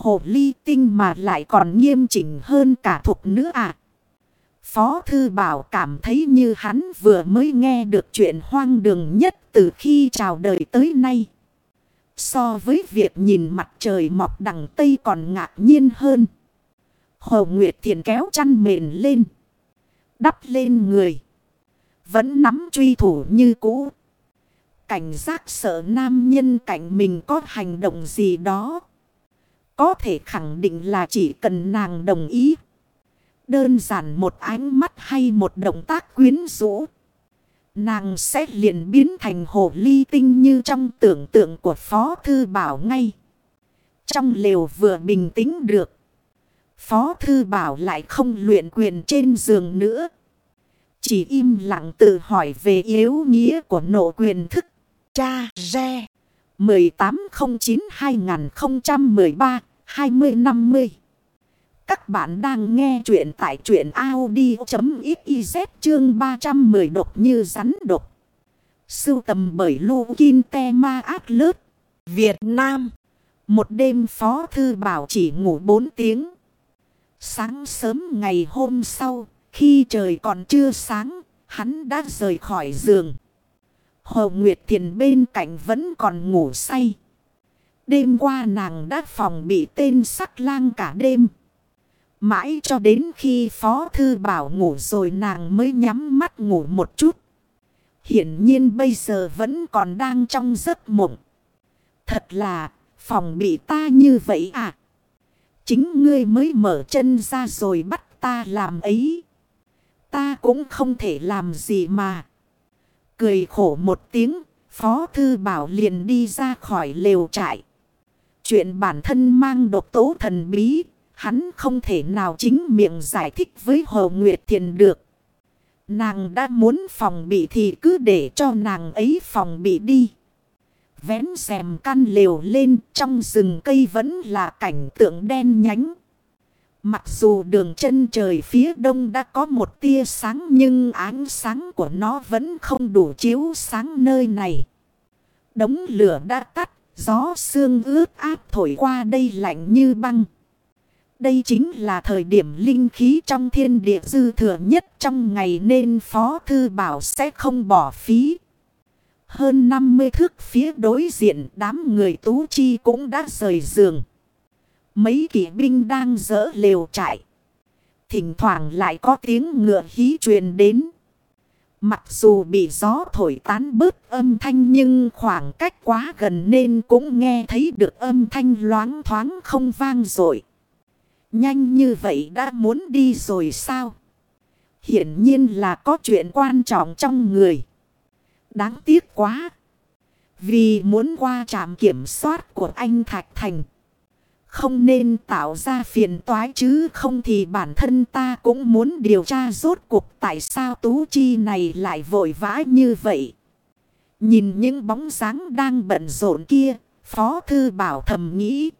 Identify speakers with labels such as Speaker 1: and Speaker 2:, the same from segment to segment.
Speaker 1: Hồ ly tinh mà lại còn nghiêm chỉnh hơn cả thục nữa à. Phó Thư Bảo cảm thấy như hắn vừa mới nghe được chuyện hoang đường nhất từ khi chào đời tới nay. So với việc nhìn mặt trời mọc đằng Tây còn ngạc nhiên hơn. Hồ Nguyệt Thiền kéo chăn mền lên. Đắp lên người. Vẫn nắm truy thủ như cũ. Cảnh giác sợ nam nhân cạnh mình có hành động gì đó. Có thể khẳng định là chỉ cần nàng đồng ý. Đơn giản một ánh mắt hay một động tác quyến rũ. Nàng sẽ liền biến thành hồ ly tinh như trong tưởng tượng của Phó Thư Bảo ngay. Trong lều vừa bình tĩnh được. Phó Thư Bảo lại không luyện quyền trên giường nữa. Chỉ im lặng tự hỏi về yếu nghĩa của nộ quyền thức. Cha Re 20-50. Các bạn đang nghe chuyện tại chuyện Audi.xyz chương 310 độc như rắn độc. Sưu tầm bởi Lô Kinh Te Ma Át Lớp, Việt Nam. Một đêm phó thư bảo chỉ ngủ 4 tiếng. Sáng sớm ngày hôm sau, khi trời còn chưa sáng, hắn đã rời khỏi giường. Hồ Nguyệt Thiền bên cạnh vẫn còn ngủ say. Đêm qua nàng đã phòng bị tên sắc lang cả đêm. Mãi cho đến khi Phó Thư Bảo ngủ rồi nàng mới nhắm mắt ngủ một chút. Hiển nhiên bây giờ vẫn còn đang trong giấc mộng. Thật là phòng bị ta như vậy à? Chính ngươi mới mở chân ra rồi bắt ta làm ấy. Ta cũng không thể làm gì mà. Cười khổ một tiếng, Phó Thư Bảo liền đi ra khỏi lều trại. Chuyện bản thân mang độc tố thần bí, hắn không thể nào chính miệng giải thích với Hồ Nguyệt Thiền được. Nàng đã muốn phòng bị thì cứ để cho nàng ấy phòng bị đi. Vén xèm căn lều lên trong rừng cây vẫn là cảnh tượng đen nhánh. Mặc dù đường chân trời phía đông đã có một tia sáng nhưng ánh sáng của nó vẫn không đủ chiếu sáng nơi này. Đống lửa đã tắt, gió sương ướt áp thổi qua đây lạnh như băng. Đây chính là thời điểm linh khí trong thiên địa dư thừa nhất trong ngày nên Phó Thư Bảo sẽ không bỏ phí. Hơn 50 thước phía đối diện đám người tú chi cũng đã rời giường. Mấy kỵ binh đang dỡ lều trại. Thỉnh thoảng lại có tiếng ngựa hí truyền đến. Mặc dù bị gió thổi tán bớt âm thanh nhưng khoảng cách quá gần nên cũng nghe thấy được âm thanh loáng thoáng không vang rồi. Nhanh như vậy đã muốn đi rồi sao? Hiển nhiên là có chuyện quan trọng trong người. Đáng tiếc quá. Vì muốn qua trạm kiểm soát của anh Thạch Thành. Không nên tạo ra phiền toái chứ không thì bản thân ta cũng muốn điều tra rốt cuộc tại sao Tú Chi này lại vội vã như vậy. Nhìn những bóng dáng đang bận rộn kia, Phó Thư Bảo thầm nghĩ.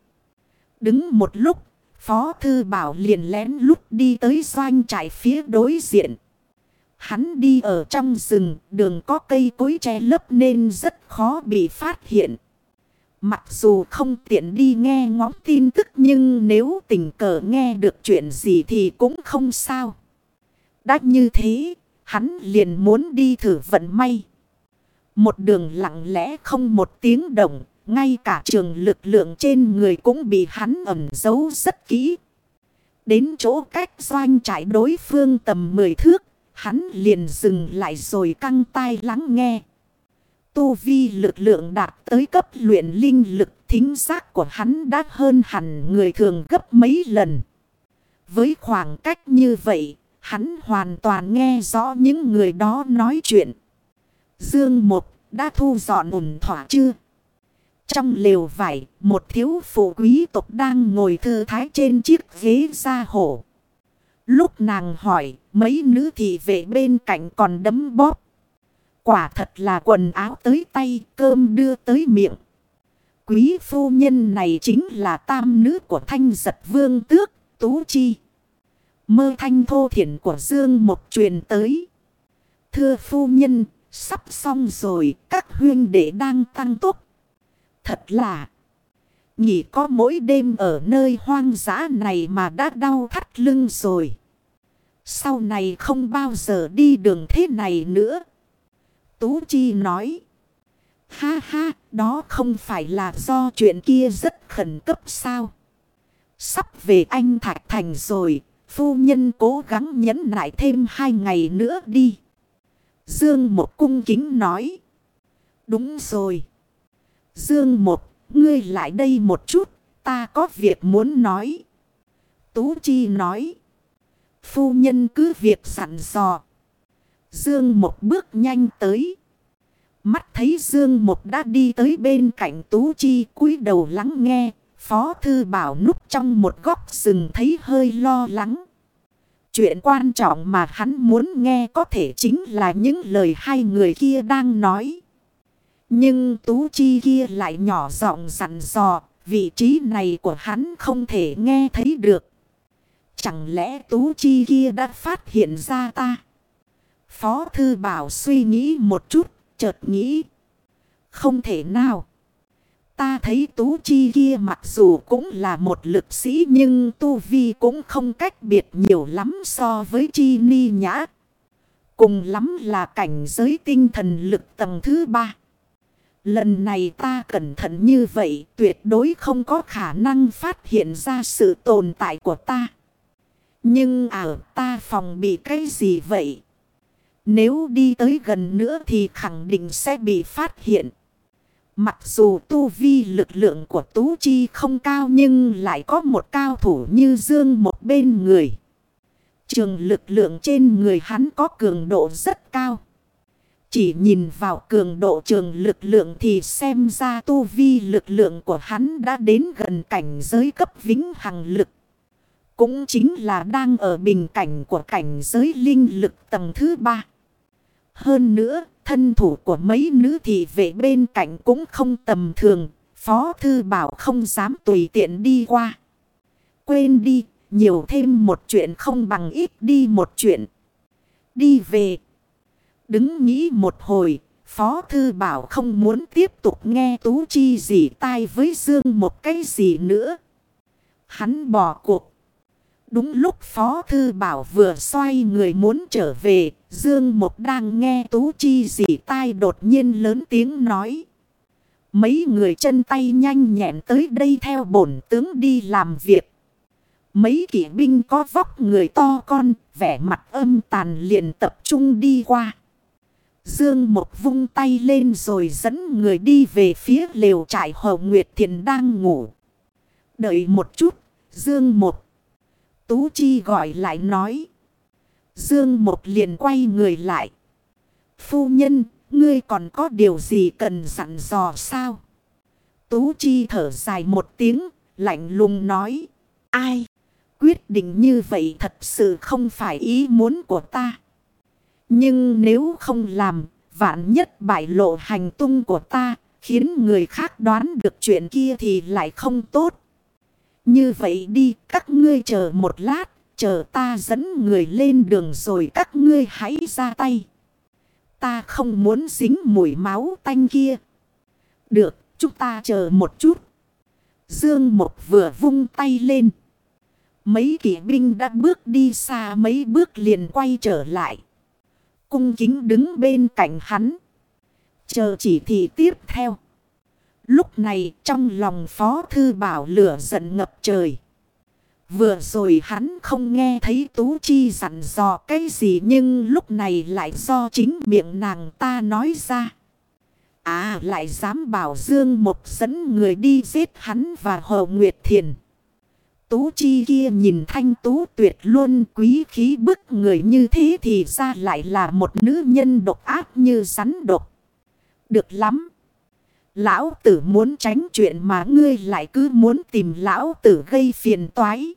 Speaker 1: Đứng một lúc, Phó Thư Bảo liền lén lút đi tới doanh trại phía đối diện. Hắn đi ở trong rừng, đường có cây cối che lấp nên rất khó bị phát hiện. Mặc dù không tiện đi nghe ngóng tin tức nhưng nếu tình cờ nghe được chuyện gì thì cũng không sao. Đã như thế, hắn liền muốn đi thử vận may. Một đường lặng lẽ không một tiếng động, ngay cả trường lực lượng trên người cũng bị hắn ẩn giấu rất kỹ. Đến chỗ cách doanh trại đối phương tầm 10 thước, hắn liền dừng lại rồi căng tai lắng nghe. Tu vi lực lượng đạt tới cấp luyện linh lực thính giác của hắn đã hơn hẳn người thường gấp mấy lần. Với khoảng cách như vậy, hắn hoàn toàn nghe rõ những người đó nói chuyện. Dương Một đã thu dọn ổn thỏa chưa? Trong lều vải, một thiếu phụ quý tộc đang ngồi thư thái trên chiếc ghế da hổ. Lúc nàng hỏi, mấy nữ thị vệ bên cạnh còn đấm bóp. Quả thật là quần áo tới tay, cơm đưa tới miệng. Quý phu nhân này chính là tam nữ của thanh giật vương tước, Tú Chi. Mơ thanh thô thiển của Dương một truyền tới. Thưa phu nhân, sắp xong rồi, các huyên đệ đang tăng tốc. Thật là... Nhỉ có mỗi đêm ở nơi hoang dã này mà đã đau thắt lưng rồi. Sau này không bao giờ đi đường thế này nữa. Tú Chi nói. Ha ha, đó không phải là do chuyện kia rất khẩn cấp sao? Sắp về anh Thạch Thành rồi, phu nhân cố gắng nhẫn nại thêm hai ngày nữa đi. Dương một cung kính nói. Đúng rồi. Dương một, ngươi lại đây một chút, ta có việc muốn nói. Tú Chi nói. Phu nhân cứ việc sẵn dò. Dương một bước nhanh tới. Mắt thấy Dương một đã đi tới bên cạnh Tú Chi cúi đầu lắng nghe. Phó Thư Bảo núp trong một góc rừng thấy hơi lo lắng. Chuyện quan trọng mà hắn muốn nghe có thể chính là những lời hai người kia đang nói. Nhưng Tú Chi kia lại nhỏ giọng dặn dò, vị trí này của hắn không thể nghe thấy được. Chẳng lẽ Tú Chi kia đã phát hiện ra ta? Phó Thư Bảo suy nghĩ một chút, chợt nghĩ. Không thể nào. Ta thấy Tú Chi kia mặc dù cũng là một lực sĩ nhưng Tu Vi cũng không cách biệt nhiều lắm so với Chi Ni Nhã. Cùng lắm là cảnh giới tinh thần lực tầng thứ ba. Lần này ta cẩn thận như vậy tuyệt đối không có khả năng phát hiện ra sự tồn tại của ta. Nhưng ở ta phòng bị cái gì vậy? Nếu đi tới gần nữa thì khẳng định sẽ bị phát hiện. Mặc dù tu vi lực lượng của Tú Chi không cao nhưng lại có một cao thủ như Dương một bên người. Trường lực lượng trên người hắn có cường độ rất cao. Chỉ nhìn vào cường độ trường lực lượng thì xem ra tu vi lực lượng của hắn đã đến gần cảnh giới cấp vĩnh hằng lực. Cũng chính là đang ở bình cảnh của cảnh giới linh lực tầng thứ ba. Hơn nữa, thân thủ của mấy nữ thị vệ bên cạnh cũng không tầm thường. Phó thư bảo không dám tùy tiện đi qua. Quên đi, nhiều thêm một chuyện không bằng ít đi một chuyện. Đi về. Đứng nghĩ một hồi, Phó Thư Bảo không muốn tiếp tục nghe Tú Chi gì tai với Dương một cái gì nữa. Hắn bỏ cuộc. Đúng lúc Phó Thư Bảo vừa xoay người muốn trở về, Dương Một đang nghe Tú Chi dị tai đột nhiên lớn tiếng nói. Mấy người chân tay nhanh nhẹn tới đây theo bổn tướng đi làm việc. Mấy kỵ binh có vóc người to con, vẻ mặt âm tàn liền tập trung đi qua. Dương một vung tay lên rồi dẫn người đi về phía lều trại Hồ Nguyệt Thiền đang ngủ. Đợi một chút, Dương một. Tú Chi gọi lại nói. Dương một liền quay người lại. Phu nhân, ngươi còn có điều gì cần dặn dò sao? Tú Chi thở dài một tiếng, lạnh lùng nói. Ai? Quyết định như vậy thật sự không phải ý muốn của ta. Nhưng nếu không làm, vạn nhất bại lộ hành tung của ta, khiến người khác đoán được chuyện kia thì lại không tốt. Như vậy đi, các ngươi chờ một lát, chờ ta dẫn người lên đường rồi các ngươi hãy ra tay. Ta không muốn dính mùi máu tanh kia. Được, chúng ta chờ một chút. Dương Một vừa vung tay lên. Mấy kỵ binh đã bước đi xa mấy bước liền quay trở lại cung kính đứng bên cạnh hắn. Chờ chỉ thị tiếp theo. Lúc này trong lòng Phó Thư Bảo lửa giận ngập trời. Vừa rồi hắn không nghe thấy Tú Chi dặn dò cái gì nhưng lúc này lại do chính miệng nàng ta nói ra. À lại dám bảo Dương một dẫn người đi giết hắn và Hồ Nguyệt Thiền. Tú chi kia nhìn thanh tú tuyệt luôn quý khí bức người như thế thì ra lại là một nữ nhân độc ác như rắn độc. Được lắm. Lão tử muốn tránh chuyện mà ngươi lại cứ muốn tìm lão tử gây phiền toái.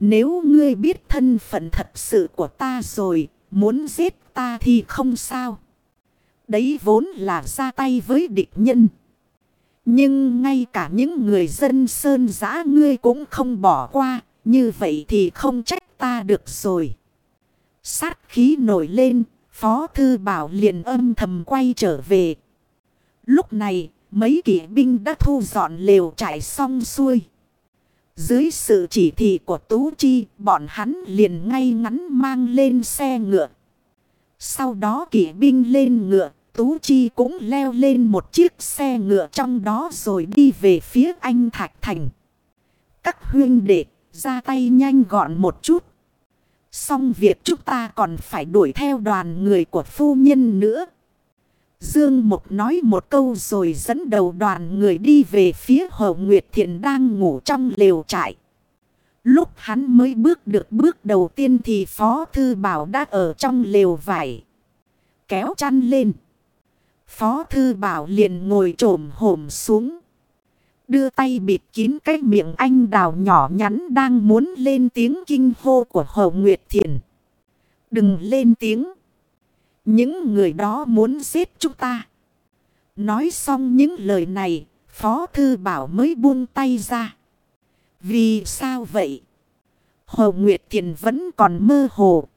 Speaker 1: Nếu ngươi biết thân phận thật sự của ta rồi, muốn giết ta thì không sao. Đấy vốn là ra tay với địch nhân. Nhưng ngay cả những người dân sơn giã ngươi cũng không bỏ qua. Như vậy thì không trách ta được rồi. Sát khí nổi lên. Phó thư bảo liền âm thầm quay trở về. Lúc này mấy kỵ binh đã thu dọn lều trải xong xuôi. Dưới sự chỉ thị của Tú Chi, bọn hắn liền ngay ngắn mang lên xe ngựa. Sau đó kỵ binh lên ngựa, Tú Chi cũng leo lên một chiếc xe ngựa trong đó rồi đi về phía anh Thạch Thành. Các huyên đệ ra tay nhanh gọn một chút. Xong việc chúng ta còn phải đuổi theo đoàn người của phu nhân nữa. Dương Mục nói một câu rồi dẫn đầu đoàn người đi về phía Hồ Nguyệt Thiện đang ngủ trong lều trại. Lúc hắn mới bước được bước đầu tiên thì Phó Thư Bảo đã ở trong lều vải. Kéo chăn lên. Phó Thư Bảo liền ngồi trồm hổm xuống. Đưa tay bịt kín cái miệng anh đào nhỏ nhắn đang muốn lên tiếng kinh hô của Hồ Nguyệt Thiện. Đừng lên tiếng. Những người đó muốn giết chúng ta. Nói xong những lời này, Phó Thư Bảo mới buông tay ra. Vì sao vậy? Hồ Nguyệt Thiền vẫn còn mơ hồ.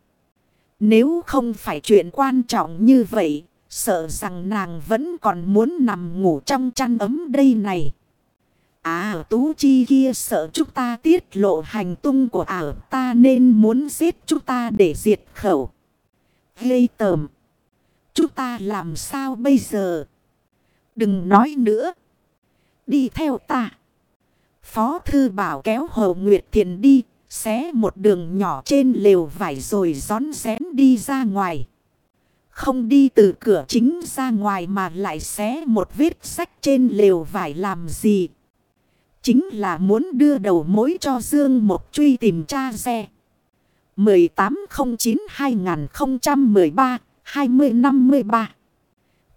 Speaker 1: Nếu không phải chuyện quan trọng như vậy, sợ rằng nàng vẫn còn muốn nằm ngủ trong chăn ấm đây này. À Tú Chi kia sợ chúng ta tiết lộ hành tung của ảo ta nên muốn giết chúng ta để diệt khẩu. Gây tờm. Chúng ta làm sao bây giờ? Đừng nói nữa. Đi theo ta. Phó thư bảo kéo Hồ Nguyệt Thiền đi. Xé một đường nhỏ trên lều vải rồi gión rén đi ra ngoài. Không đi từ cửa chính ra ngoài mà lại xé một vết sách trên lều vải làm gì. Chính là muốn đưa đầu mối cho Dương một truy tìm cha xe. 1809 2013 1809-2013-2053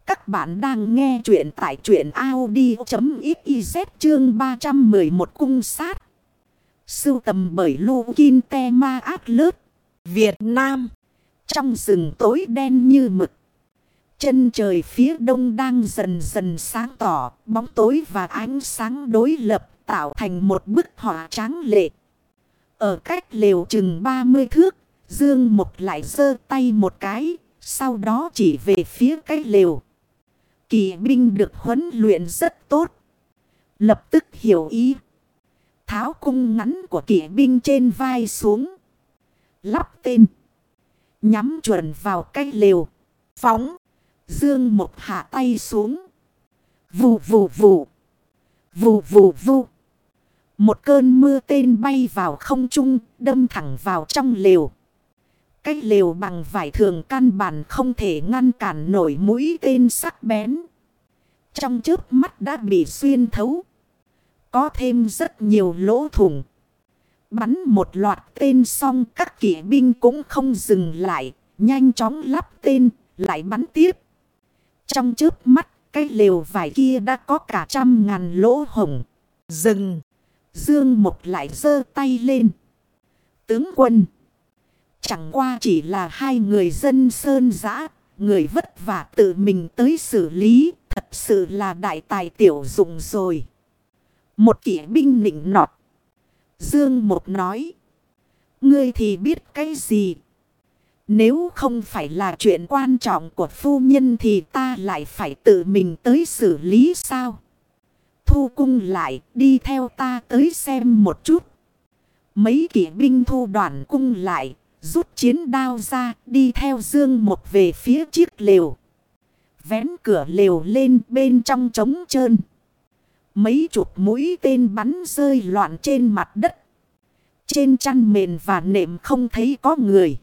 Speaker 1: Các bạn đang nghe chuyện tại truyện Audi.xyz chương 311 cung sát. Sưu tầm bởi Lô Kinh Te Ma Át Lớt, Việt Nam. Trong rừng tối đen như mực. Chân trời phía đông đang dần dần sáng tỏ, bóng tối và ánh sáng đối lập tạo thành một bức họa tráng lệ. Ở cách lều chừng 30 thước, Dương Mục lại giơ tay một cái, sau đó chỉ về phía cái lều. Kỳ binh được huấn luyện rất tốt. Lập tức hiểu ý. Tháo cung ngắn của kỵ binh trên vai xuống. Lắp tên. Nhắm chuẩn vào cái lều. Phóng. Dương một hạ tay xuống. Vù vù vù. Vù vù vù. Một cơn mưa tên bay vào không trung, đâm thẳng vào trong lều. Cái lều bằng vải thường căn bản không thể ngăn cản nổi mũi tên sắc bén. Trong trước mắt đã bị xuyên thấu. Có thêm rất nhiều lỗ thủng. Bắn một loạt tên xong các kỵ binh cũng không dừng lại. Nhanh chóng lắp tên, lại bắn tiếp. Trong trước mắt, cái lều vải kia đã có cả trăm ngàn lỗ hổng. Dừng. Dương Mục lại giơ tay lên. Tướng quân. Chẳng qua chỉ là hai người dân sơn giã. Người vất vả tự mình tới xử lý. Thật sự là đại tài tiểu dụng rồi. Một kỷ binh nịnh nọt. Dương một nói. Ngươi thì biết cái gì? Nếu không phải là chuyện quan trọng của phu nhân thì ta lại phải tự mình tới xử lý sao? thu cung lại, đi theo ta tới xem một chút. Mấy kỵ binh thu đoàn cung lại, rút chiến đao ra, đi theo dương một về phía chiếc lều. Vén cửa lều lên bên trong trống trơn. Mấy chục mũi tên bắn rơi loạn trên mặt đất. Trên chăn mền và nệm không thấy có người.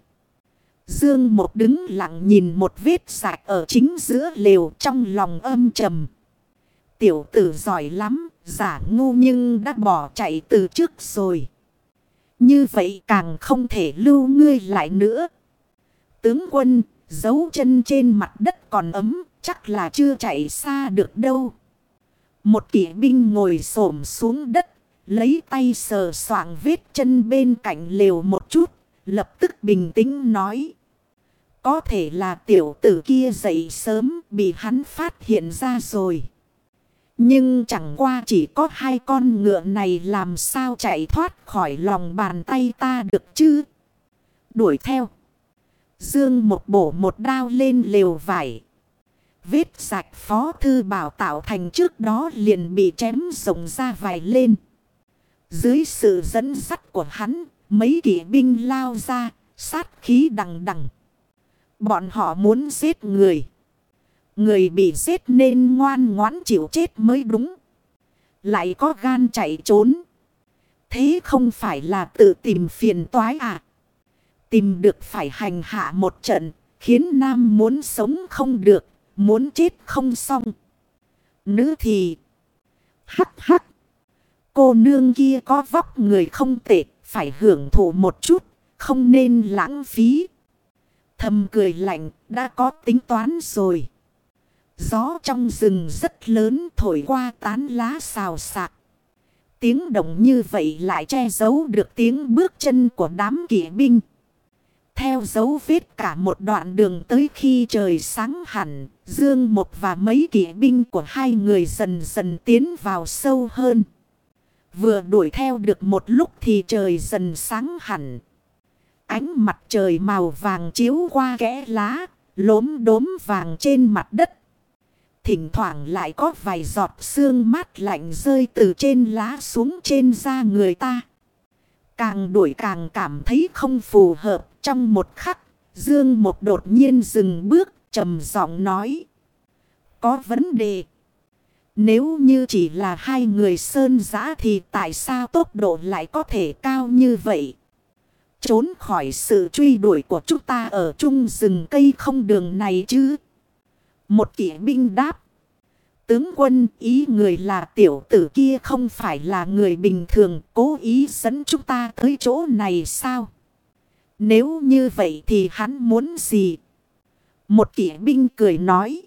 Speaker 1: Dương một đứng lặng nhìn một vết sạch ở chính giữa lều trong lòng âm trầm. Tiểu tử giỏi lắm, giả ngu nhưng đã bỏ chạy từ trước rồi. Như vậy càng không thể lưu ngươi lại nữa. Tướng quân, dấu chân trên mặt đất còn ấm, chắc là chưa chạy xa được đâu. Một kỵ binh ngồi xổm xuống đất, lấy tay sờ soạng vết chân bên cạnh lều một chút, lập tức bình tĩnh nói. Có thể là tiểu tử kia dậy sớm bị hắn phát hiện ra rồi. Nhưng chẳng qua chỉ có hai con ngựa này làm sao chạy thoát khỏi lòng bàn tay ta được chứ. Đuổi theo. Dương một bổ một đao lên lều vải. Vết sạch phó thư bảo tạo thành trước đó liền bị chém rộng ra vài lên. Dưới sự dẫn dắt của hắn, mấy kỵ binh lao ra, sát khí đằng đằng. Bọn họ muốn giết người. Người bị giết nên ngoan ngoãn chịu chết mới đúng. Lại có gan chạy trốn. Thế không phải là tự tìm phiền toái à? Tìm được phải hành hạ một trận, khiến nam muốn sống không được, muốn chết không xong. Nữ thì... Hắc hắc. Cô nương kia có vóc người không tệ, phải hưởng thụ một chút, không nên lãng phí. Thầm cười lạnh, đã có tính toán rồi. Gió trong rừng rất lớn thổi qua tán lá xào xạc. Tiếng động như vậy lại che giấu được tiếng bước chân của đám kỵ binh. Theo dấu vết cả một đoạn đường tới khi trời sáng hẳn, Dương Một và mấy kỵ binh của hai người dần dần tiến vào sâu hơn. Vừa đuổi theo được một lúc thì trời dần sáng hẳn. Ánh mặt trời màu vàng chiếu qua kẽ lá, lốm đốm vàng trên mặt đất. Thỉnh thoảng lại có vài giọt sương mát lạnh rơi từ trên lá xuống trên da người ta. Càng đuổi càng cảm thấy không phù hợp trong một khắc. Dương một đột nhiên dừng bước, trầm giọng nói. Có vấn đề. Nếu như chỉ là hai người sơn giã thì tại sao tốc độ lại có thể cao như vậy? Trốn khỏi sự truy đuổi của chúng ta ở chung rừng cây không đường này chứ? Một kỵ binh đáp. Tướng quân, ý người là tiểu tử kia không phải là người bình thường, cố ý dẫn chúng ta tới chỗ này sao? Nếu như vậy thì hắn muốn gì? Một kỵ binh cười nói.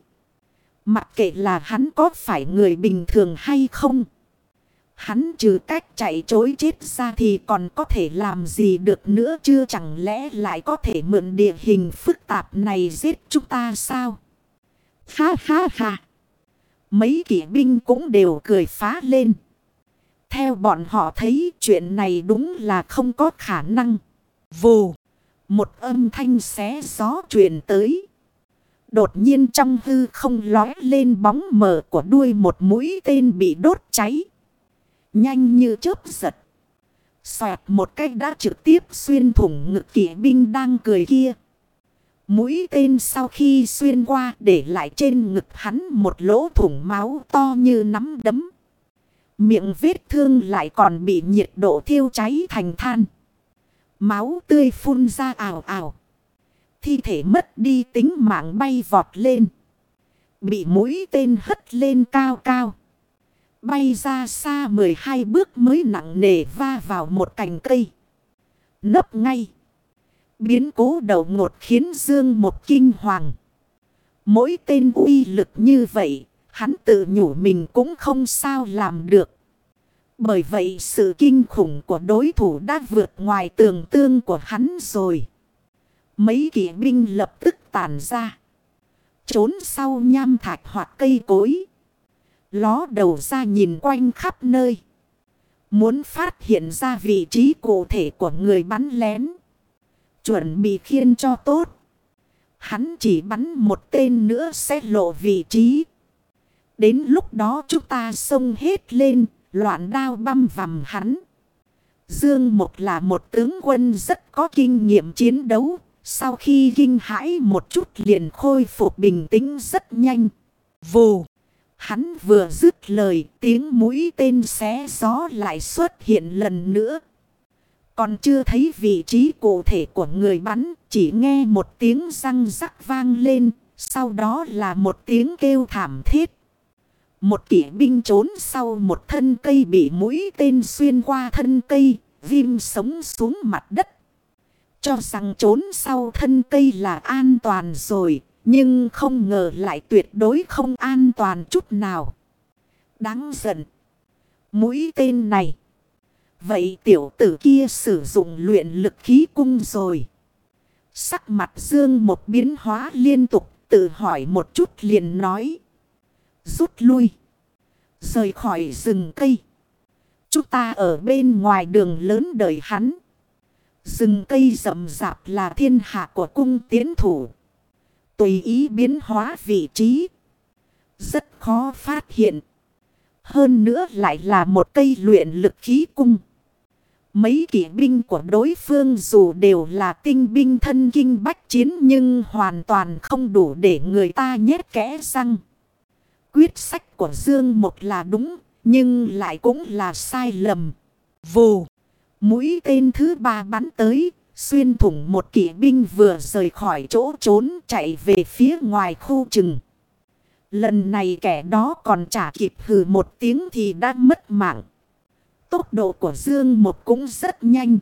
Speaker 1: Mặc kệ là hắn có phải người bình thường hay không. Hắn trừ cách chạy chối chết ra thì còn có thể làm gì được nữa chưa chẳng lẽ lại có thể mượn địa hình phức tạp này giết chúng ta sao? Ha ha ha! Mấy kỵ binh cũng đều cười phá lên. Theo bọn họ thấy chuyện này đúng là không có khả năng. Vù! Một âm thanh xé gió truyền tới. Đột nhiên trong hư không lói lên bóng mờ của đuôi một mũi tên bị đốt cháy. Nhanh như chớp giật. Xoẹt một cách đã trực tiếp xuyên thủng ngực kỵ binh đang cười kia. Mũi tên sau khi xuyên qua để lại trên ngực hắn một lỗ thủng máu to như nắm đấm. Miệng vết thương lại còn bị nhiệt độ thiêu cháy thành than. Máu tươi phun ra ảo ảo. Thi thể mất đi tính mạng bay vọt lên. Bị mũi tên hất lên cao cao. Bay ra xa 12 bước mới nặng nề va vào một cành cây. Nấp ngay. Biến cố đầu ngột khiến Dương một kinh hoàng. Mỗi tên uy lực như vậy, hắn tự nhủ mình cũng không sao làm được. Bởi vậy sự kinh khủng của đối thủ đã vượt ngoài tường tương của hắn rồi. Mấy kỵ binh lập tức tàn ra. Trốn sau nham thạch hoặc cây cối. Ló đầu ra nhìn quanh khắp nơi. Muốn phát hiện ra vị trí cụ thể của người bắn lén. Chuẩn bị khiên cho tốt. Hắn chỉ bắn một tên nữa sẽ lộ vị trí. Đến lúc đó chúng ta xông hết lên, loạn đao băm vằm hắn. Dương Mộc là một tướng quân rất có kinh nghiệm chiến đấu. Sau khi kinh hãi một chút liền khôi phục bình tĩnh rất nhanh. Vù! Hắn vừa dứt lời tiếng mũi tên xé gió lại xuất hiện lần nữa. Còn chưa thấy vị trí cụ thể của người bắn, chỉ nghe một tiếng răng rắc vang lên, sau đó là một tiếng kêu thảm thiết. Một kỵ binh trốn sau một thân cây bị mũi tên xuyên qua thân cây, viêm sống xuống mặt đất. Cho rằng trốn sau thân cây là an toàn rồi, nhưng không ngờ lại tuyệt đối không an toàn chút nào. Đáng giận. Mũi tên này. Vậy tiểu tử kia sử dụng luyện lực khí cung rồi. Sắc mặt dương một biến hóa liên tục, tự hỏi một chút liền nói. Rút lui. Rời khỏi rừng cây. Chúng ta ở bên ngoài đường lớn đợi hắn. Rừng cây rậm rạp là thiên hạ của cung tiến thủ. Tùy ý biến hóa vị trí. Rất khó phát hiện. Hơn nữa lại là một cây luyện lực khí cung. Mấy kỵ binh của đối phương dù đều là tinh binh thân kinh bách chiến nhưng hoàn toàn không đủ để người ta nhét kẽ răng. Quyết sách của Dương một là đúng nhưng lại cũng là sai lầm. Vù, mũi tên thứ ba bắn tới, xuyên thủng một kỵ binh vừa rời khỏi chỗ trốn chạy về phía ngoài khu chừng. Lần này kẻ đó còn trả kịp hừ một tiếng thì đã mất mạng. Tốc độ của Dương một cũng rất nhanh.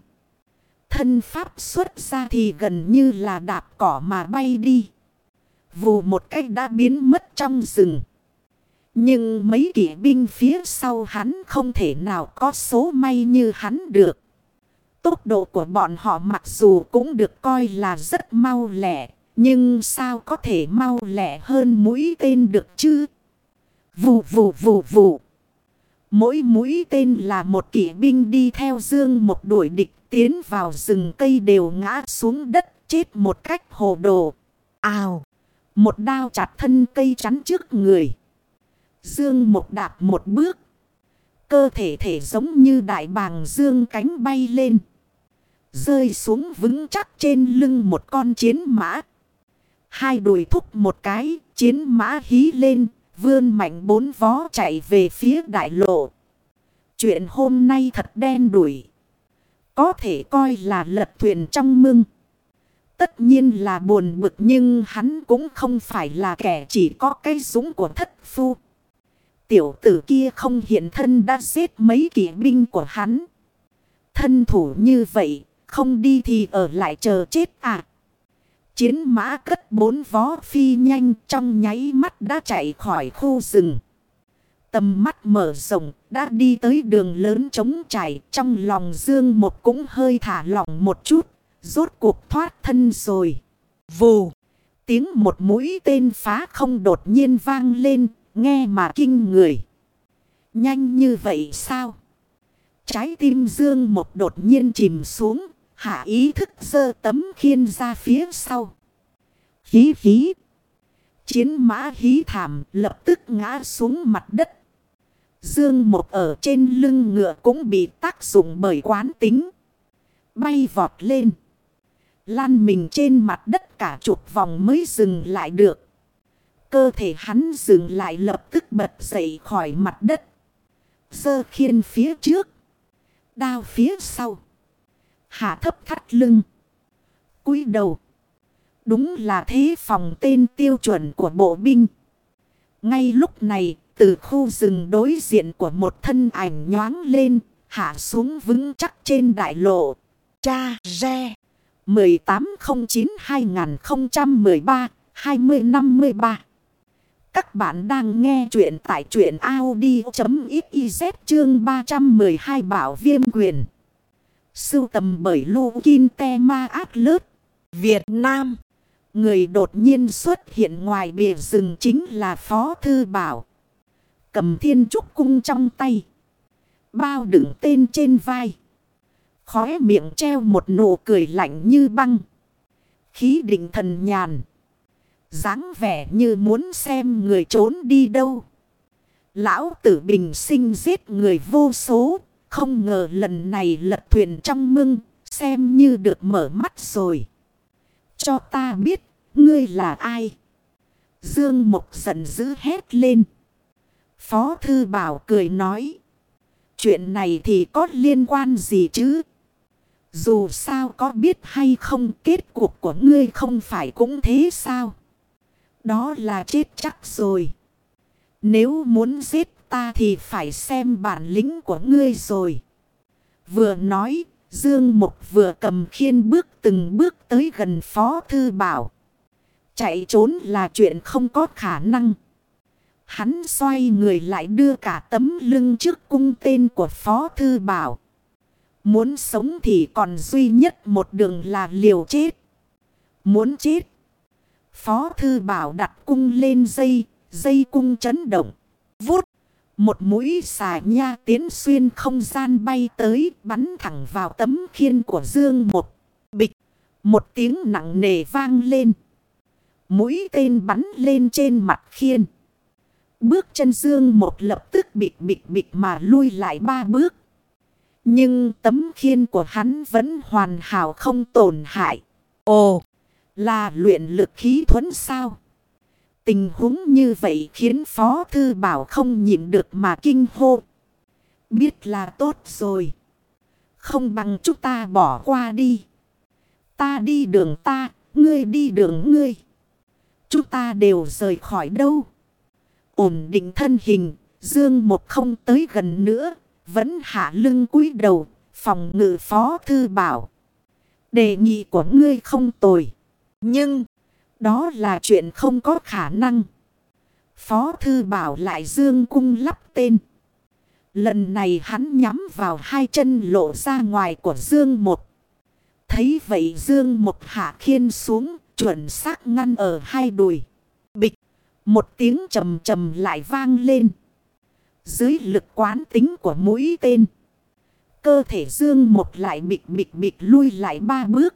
Speaker 1: Thân pháp xuất ra thì gần như là đạp cỏ mà bay đi. Vù một cách đã biến mất trong rừng. Nhưng mấy kỵ binh phía sau hắn không thể nào có số may như hắn được. Tốc độ của bọn họ mặc dù cũng được coi là rất mau lẻ. Nhưng sao có thể mau lẻ hơn mũi tên được chứ? Vù vù vù vù. Mỗi mũi tên là một kỵ binh đi theo dương một đuổi địch tiến vào rừng cây đều ngã xuống đất chết một cách hồ đồ. Ào! Một đao chặt thân cây chắn trước người. Dương một đạp một bước. Cơ thể thể giống như đại bàng dương cánh bay lên. Rơi xuống vững chắc trên lưng một con chiến mã. Hai đùi thúc một cái, chiến mã hí lên, vươn mạnh bốn vó chạy về phía đại lộ. Chuyện hôm nay thật đen đuổi. Có thể coi là lật thuyền trong mưng. Tất nhiên là buồn bực nhưng hắn cũng không phải là kẻ chỉ có cái súng của thất phu. Tiểu tử kia không hiện thân đã giết mấy kỵ binh của hắn. Thân thủ như vậy, không đi thì ở lại chờ chết à. Chiến mã cất bốn vó phi nhanh trong nháy mắt đã chạy khỏi khu rừng. Tầm mắt mở rộng, đã đi tới đường lớn trống trải, trong lòng dương một cũng hơi thả lỏng một chút. Rốt cuộc thoát thân rồi. Vù. Tiếng một mũi tên phá không đột nhiên vang lên, nghe mà kinh người. Nhanh như vậy sao? Trái tim dương một đột nhiên chìm xuống Hạ ý thức sơ tấm khiên ra phía sau. Hí hí. Chiến mã hí thảm lập tức ngã xuống mặt đất. Dương một ở trên lưng ngựa cũng bị tác dụng bởi quán tính. Bay vọt lên. Lan mình trên mặt đất cả chục vòng mới dừng lại được. Cơ thể hắn dừng lại lập tức bật dậy khỏi mặt đất. Sơ khiên phía trước. Đao phía sau. Hạ thấp thắt lưng. cúi đầu. Đúng là thế phòng tên tiêu chuẩn của bộ binh. Ngay lúc này, từ khu rừng đối diện của một thân ảnh nhoáng lên, hạ xuống vững chắc trên đại lộ. Cha Re 1809-2013-2053 Các bạn đang nghe chuyện tại truyện Audi.xyz chương 312 Bảo Viêm Quyền. Sưu tầm bởi Lô Kinh Te Ma Át Lớt. Việt Nam. Người đột nhiên xuất hiện ngoài bìa rừng chính là Phó Thư Bảo. Cầm thiên trúc cung trong tay. Bao đựng tên trên vai. Khóe miệng treo một nụ cười lạnh như băng. Khí định thần nhàn. dáng vẻ như muốn xem người trốn đi đâu. Lão tử bình sinh giết người vô số. Không ngờ lần này lật thuyền trong mưng, xem như được mở mắt rồi. Cho ta biết, ngươi là ai? Dương Mộc giận dữ hét lên. Phó Thư Bảo cười nói. Chuyện này thì có liên quan gì chứ? Dù sao có biết hay không kết cuộc của ngươi không phải cũng thế sao? Đó là chết chắc rồi. Nếu muốn giết ta thì phải xem bản lĩnh của ngươi rồi. Vừa nói, Dương Mục vừa cầm khiên bước từng bước tới gần Phó Thư Bảo. Chạy trốn là chuyện không có khả năng. Hắn xoay người lại đưa cả tấm lưng trước cung tên của Phó Thư Bảo. Muốn sống thì còn duy nhất một đường là liều chết. Muốn chết. Phó Thư Bảo đặt cung lên dây, dây cung chấn động. Một mũi xà nha tiến xuyên không gian bay tới bắn thẳng vào tấm khiên của Dương một. Bịch. Một tiếng nặng nề vang lên. Mũi tên bắn lên trên mặt khiên. Bước chân Dương một lập tức bịch bịch bịch mà lui lại ba bước. Nhưng tấm khiên của hắn vẫn hoàn hảo không tổn hại. Ồ, là luyện lực khí thuẫn sao? Tình huống như vậy khiến Phó Thư Bảo không nhịn được mà kinh hô. Biết là tốt rồi. Không bằng chúng ta bỏ qua đi. Ta đi đường ta, ngươi đi đường ngươi. Chúng ta đều rời khỏi đâu. Ổn định thân hình, Dương một không tới gần nữa, vẫn hạ lưng cúi đầu, phòng ngự phó thư bảo. Đề nghị của ngươi không tồi. Nhưng, đó là chuyện không có khả năng. Phó thư bảo lại dương cung lắp tên. Lần này hắn nhắm vào hai chân lộ ra ngoài của dương một. Thấy vậy dương một hạ khiên xuống, chuẩn xác ngăn ở hai đùi. Bịch, một tiếng trầm trầm lại vang lên. Dưới lực quán tính của mũi tên. Cơ thể dương một lại bịch bịch bịch lui lại ba bước.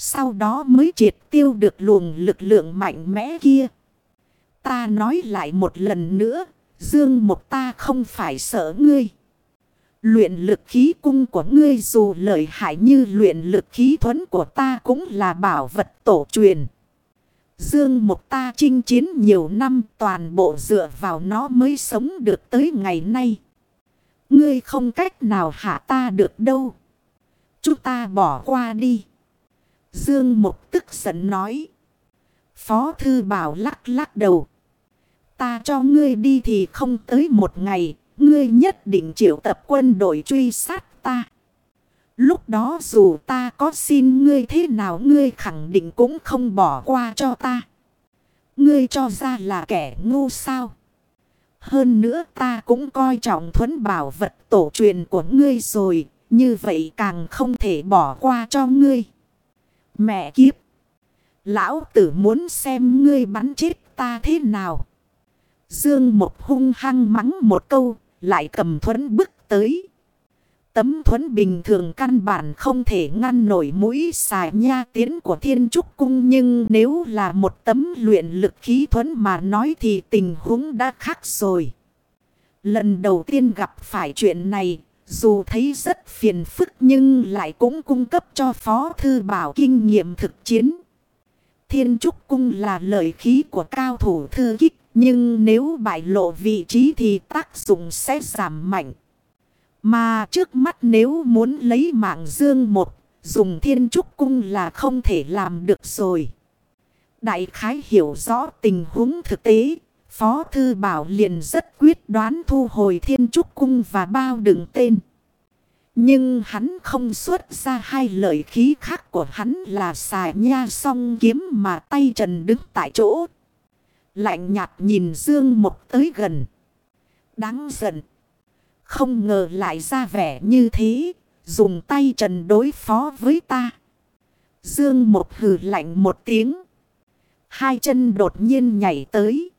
Speaker 1: Sau đó mới triệt tiêu được luồng lực lượng mạnh mẽ kia. Ta nói lại một lần nữa. Dương một ta không phải sợ ngươi. Luyện lực khí cung của ngươi dù lợi hại như luyện lực khí thuẫn của ta cũng là bảo vật tổ truyền. Dương một ta chinh chiến nhiều năm toàn bộ dựa vào nó mới sống được tới ngày nay. Ngươi không cách nào hạ ta được đâu. Chúng ta bỏ qua đi. Dương một tức giận nói. Phó thư bảo lắc lắc đầu. Ta cho ngươi đi thì không tới một ngày. Ngươi nhất định triệu tập quân đội truy sát ta. Lúc đó dù ta có xin ngươi thế nào ngươi khẳng định cũng không bỏ qua cho ta. Ngươi cho ra là kẻ ngu sao. Hơn nữa ta cũng coi trọng thuẫn bảo vật tổ truyền của ngươi rồi. Như vậy càng không thể bỏ qua cho ngươi. Mẹ kiếp. Lão tử muốn xem ngươi bắn chết ta thế nào. Dương một hung hăng mắng một câu. Lại cầm thuẫn bước tới. Tấm thuẫn bình thường căn bản không thể ngăn nổi mũi xài nha tiến của thiên trúc cung. Nhưng nếu là một tấm luyện lực khí thuẫn mà nói thì tình huống đã khác rồi. Lần đầu tiên gặp phải chuyện này, dù thấy rất phiền phức nhưng lại cũng cung cấp cho Phó Thư Bảo kinh nghiệm thực chiến. Thiên trúc cung là lợi khí của cao thủ thư kích, nhưng nếu bại lộ vị trí thì tác dụng sẽ giảm mạnh. Mà trước mắt nếu muốn lấy mạng dương một, dùng thiên trúc cung là không thể làm được rồi. Đại khái hiểu rõ tình huống thực tế, Phó Thư Bảo liền rất quyết đoán thu hồi thiên trúc cung và bao đựng tên. Nhưng hắn không xuất ra hai lợi khí khác của hắn là xài nha song kiếm mà tay trần đứng tại chỗ. Lạnh nhạt nhìn Dương Mộc tới gần. Đáng giận. Không ngờ lại ra vẻ như thế. Dùng tay trần đối phó với ta. Dương một hừ lạnh một tiếng. Hai chân đột nhiên nhảy tới.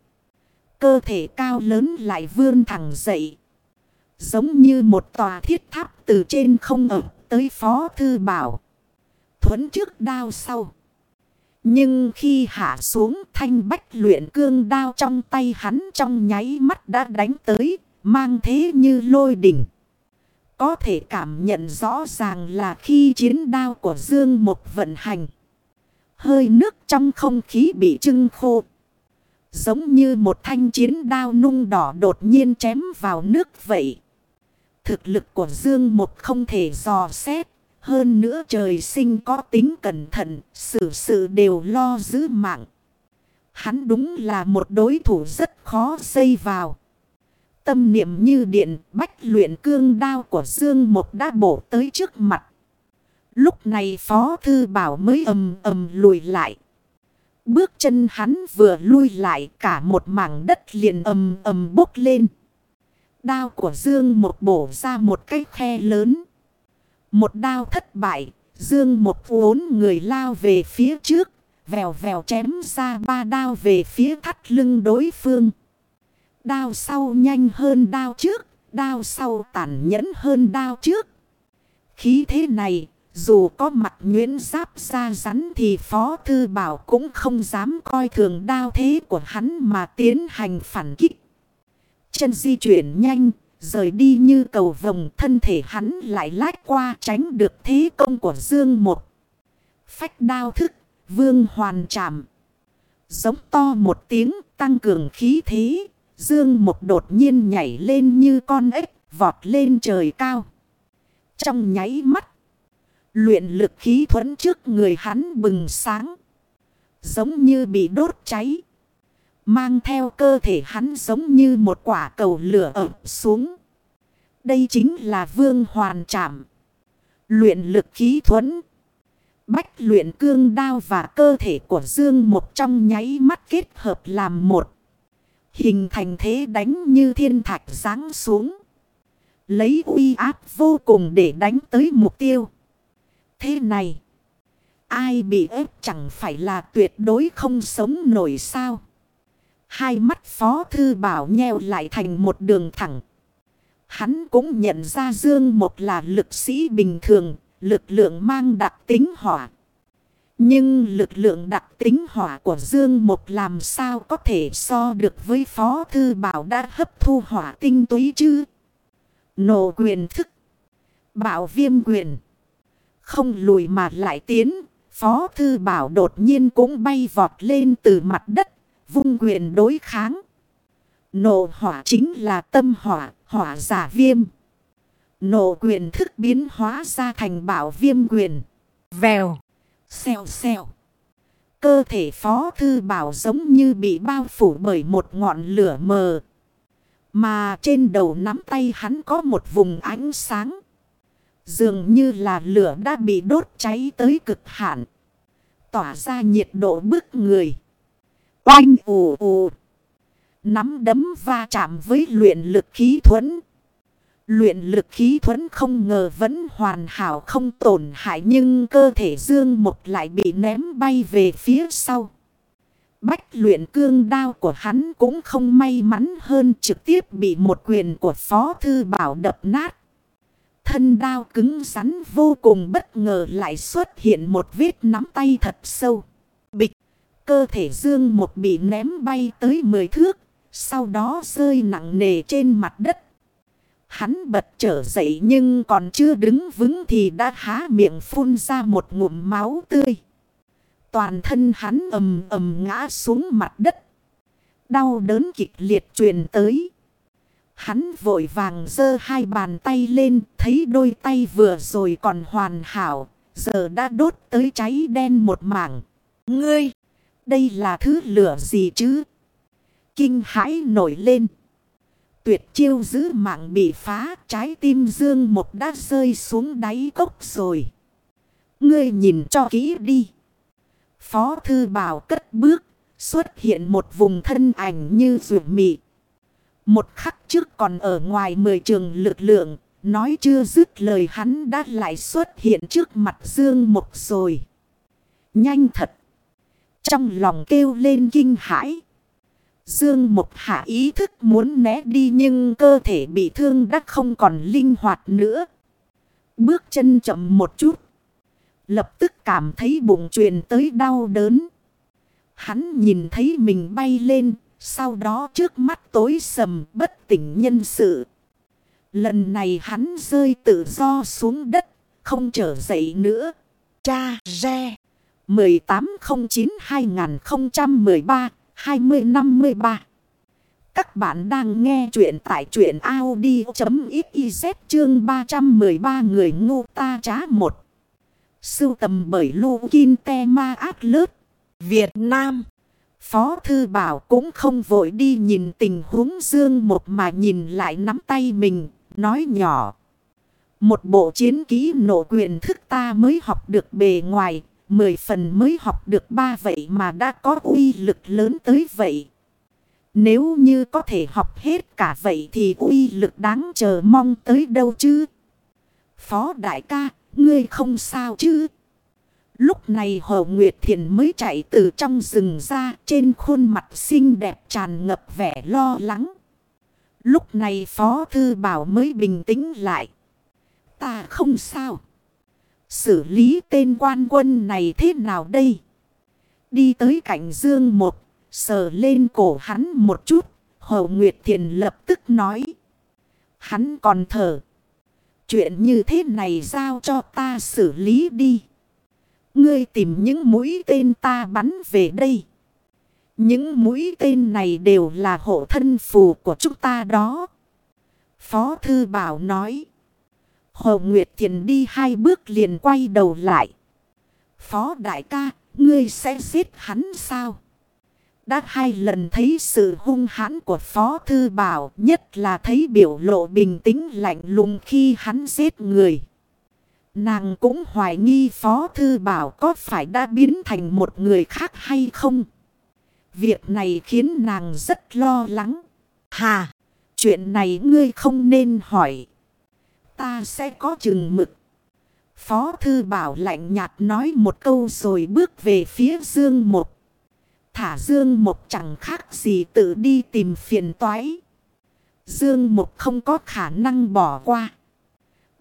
Speaker 1: Cơ thể cao lớn lại vươn thẳng dậy. Giống như một tòa thiết tháp từ trên không ẩm tới phó thư bảo. Thuấn trước đao sau. Nhưng khi hạ xuống thanh bách luyện cương đao trong tay hắn trong nháy mắt đã đánh tới, Mang thế như lôi đỉnh. Có thể cảm nhận rõ ràng là khi chiến đao của Dương một vận hành. Hơi nước trong không khí bị trưng khô. Giống như một thanh chiến đao nung đỏ đột nhiên chém vào nước vậy. Thực lực của Dương Mục không thể dò xét. Hơn nữa trời sinh có tính cẩn thận, sự sự đều lo giữ mạng. Hắn đúng là một đối thủ rất khó xây vào. Tâm niệm như điện bách luyện cương đao của Dương Mục đã bổ tới trước mặt. Lúc này Phó Thư Bảo mới ầm ầm lùi lại. Bước chân hắn vừa lui lại cả một mảng đất liền ầm ầm bốc lên. Đao của Dương Một bổ ra một cái khe lớn. Một đao thất bại, Dương Một vốn người lao về phía trước, vèo vèo chém ra ba đao về phía thắt lưng đối phương. Đao sau nhanh hơn đao trước. Đao sau tàn nhẫn hơn đao trước. Khí thế này, dù có mặt nguyễn giáp ra rắn thì Phó Thư Bảo cũng không dám coi thường đao thế của hắn mà tiến hành phản kích. chân di chuyển nhanh, rời đi như cầu vồng thân thể hắn lại lách qua tránh được thế công của Dương một. Phách đao thức, vương hoàn chạm. Giống to một tiếng tăng cường khí thế, Dương một đột nhiên nhảy lên như con ếch vọt lên trời cao. Trong nháy mắt, luyện lực khí thuẫn trước người hắn bừng sáng. Giống như bị đốt cháy. Mang theo cơ thể hắn giống như một quả cầu lửa ập xuống. Đây chính là vương hoàn trảm. Luyện lực khí thuẫn. Bách luyện cương đao và cơ thể của Dương một trong nháy mắt kết hợp làm một. Hình thành thế đánh như thiên thạch ráng xuống. Lấy uy áp vô cùng để đánh tới mục tiêu. Thế này. Ai bị ép chẳng phải là tuyệt đối không sống nổi sao. Hai mắt phó thư bảo nheo lại thành một đường thẳng. Hắn cũng nhận ra Dương một là lực sĩ bình thường, lực lượng mang đặc tính hỏa. Nhưng lực lượng đặc tính hỏa của Dương một làm sao có thể so được với Phó Thư Bảo đã hấp thu hỏa tinh túy chứ? Nổ quyền thức. Bảo viêm quyền. Không lùi mà lại tiến. Phó Thư Bảo đột nhiên cũng bay vọt lên từ mặt đất. Vung quyền đối kháng. Nổ hỏa chính là tâm hỏa, hỏa giả viêm. Nổ quyền thức biến hóa ra thành bảo viêm quyền. Vèo. Xèo xèo. Cơ thể phó thư bảo giống như bị bao phủ bởi một ngọn lửa mờ. Mà trên đầu nắm tay hắn có một vùng ánh sáng. Dường như là lửa đã bị đốt cháy tới cực hạn. Tỏa ra nhiệt độ bức người. Oanh ù ù. Nắm đấm va chạm với luyện lực khí thuẫn. Luyện lực khí thuẫn không ngờ vẫn hoàn hảo không tổn hại nhưng cơ thể dương một lại bị ném bay về phía sau. Bách luyện cương đao của hắn cũng không may mắn hơn trực tiếp bị một quyền của Phó Thư Bảo đập nát. Thân đao cứng rắn vô cùng bất ngờ lại xuất hiện một vết nắm tay thật sâu. Bịch, cơ thể dương một bị ném bay tới 10 thước, sau đó rơi nặng nề trên mặt đất. Hắn bật trở dậy nhưng còn chưa đứng vững thì đã há miệng phun ra một ngụm máu tươi. Toàn thân hắn ầm ầm ngã xuống mặt đất. Đau đớn kịch liệt truyền tới. Hắn vội vàng giơ hai bàn tay lên, thấy đôi tay vừa rồi còn hoàn hảo, giờ đã đốt tới cháy đen một mảng. Ngươi, đây là thứ lửa gì chứ? Kinh hãi nổi lên. Tuyệt chiêu giữ mạng bị phá, trái tim dương một đã rơi xuống đáy cốc rồi. Ngươi nhìn cho kỹ đi. Phó thư bảo cất bước, xuất hiện một vùng thân ảnh như rượu mịt một khắc trước còn ở ngoài mười trường lực lượng, nói chưa dứt lời hắn đã lại xuất hiện trước mặt Dương Mộc rồi. Nhanh thật! Trong lòng kêu lên kinh hãi. Dương Mộc hạ ý thức muốn né đi nhưng cơ thể bị thương đã không còn linh hoạt nữa. Bước chân chậm một chút. Lập tức cảm thấy bụng truyền tới đau đớn. Hắn nhìn thấy mình bay lên, sau đó trước mắt tối sầm bất tỉnh nhân sự. Lần này hắn rơi tự do xuống đất, không trở dậy nữa. Cha Re 1809-2013-2053 Các bạn đang nghe chuyện tại chuyện Audi.xyz chương 313 người ngu ta trá một. Sưu tầm bởi Lô Kinh Te Ma Át Lớt, Việt Nam. Phó Thư Bảo cũng không vội đi nhìn tình huống Dương một mà nhìn lại nắm tay mình, nói nhỏ. Một bộ chiến ký nổ quyền thức ta mới học được bề ngoài, mười phần mới học được ba vậy mà đã có uy lực lớn tới vậy. Nếu như có thể học hết cả vậy thì uy lực đáng chờ mong tới đâu chứ? Phó đại ca, ngươi không sao chứ? Lúc này Hồ Nguyệt Thiền mới chạy từ trong rừng ra trên khuôn mặt xinh đẹp tràn ngập vẻ lo lắng. Lúc này Phó Thư Bảo mới bình tĩnh lại. Ta không sao. Xử lý tên quan quân này thế nào đây? Đi tới cạnh Dương một, sờ lên cổ hắn một chút. Hồ Nguyệt Thiền lập tức nói. Hắn còn thở. Chuyện như thế này giao cho ta xử lý đi. Ngươi tìm những mũi tên ta bắn về đây. Những mũi tên này đều là hộ thân phù của chúng ta đó. Phó Thư Bảo nói. Hồ Nguyệt Thiền đi hai bước liền quay đầu lại. Phó Đại ca, ngươi sẽ giết hắn sao? Đã hai lần thấy sự hung hãn của Phó Thư Bảo, nhất là thấy biểu lộ bình tĩnh lạnh lùng khi hắn giết người. Nàng cũng hoài nghi Phó Thư Bảo có phải đã biến thành một người khác hay không? Việc này khiến nàng rất lo lắng. Hà, chuyện này ngươi không nên hỏi. Ta sẽ có chừng mực. Phó Thư Bảo lạnh nhạt nói một câu rồi bước về phía Dương Một. Thả Dương Một chẳng khác gì tự đi tìm phiền toái. Dương Một không có khả năng bỏ qua.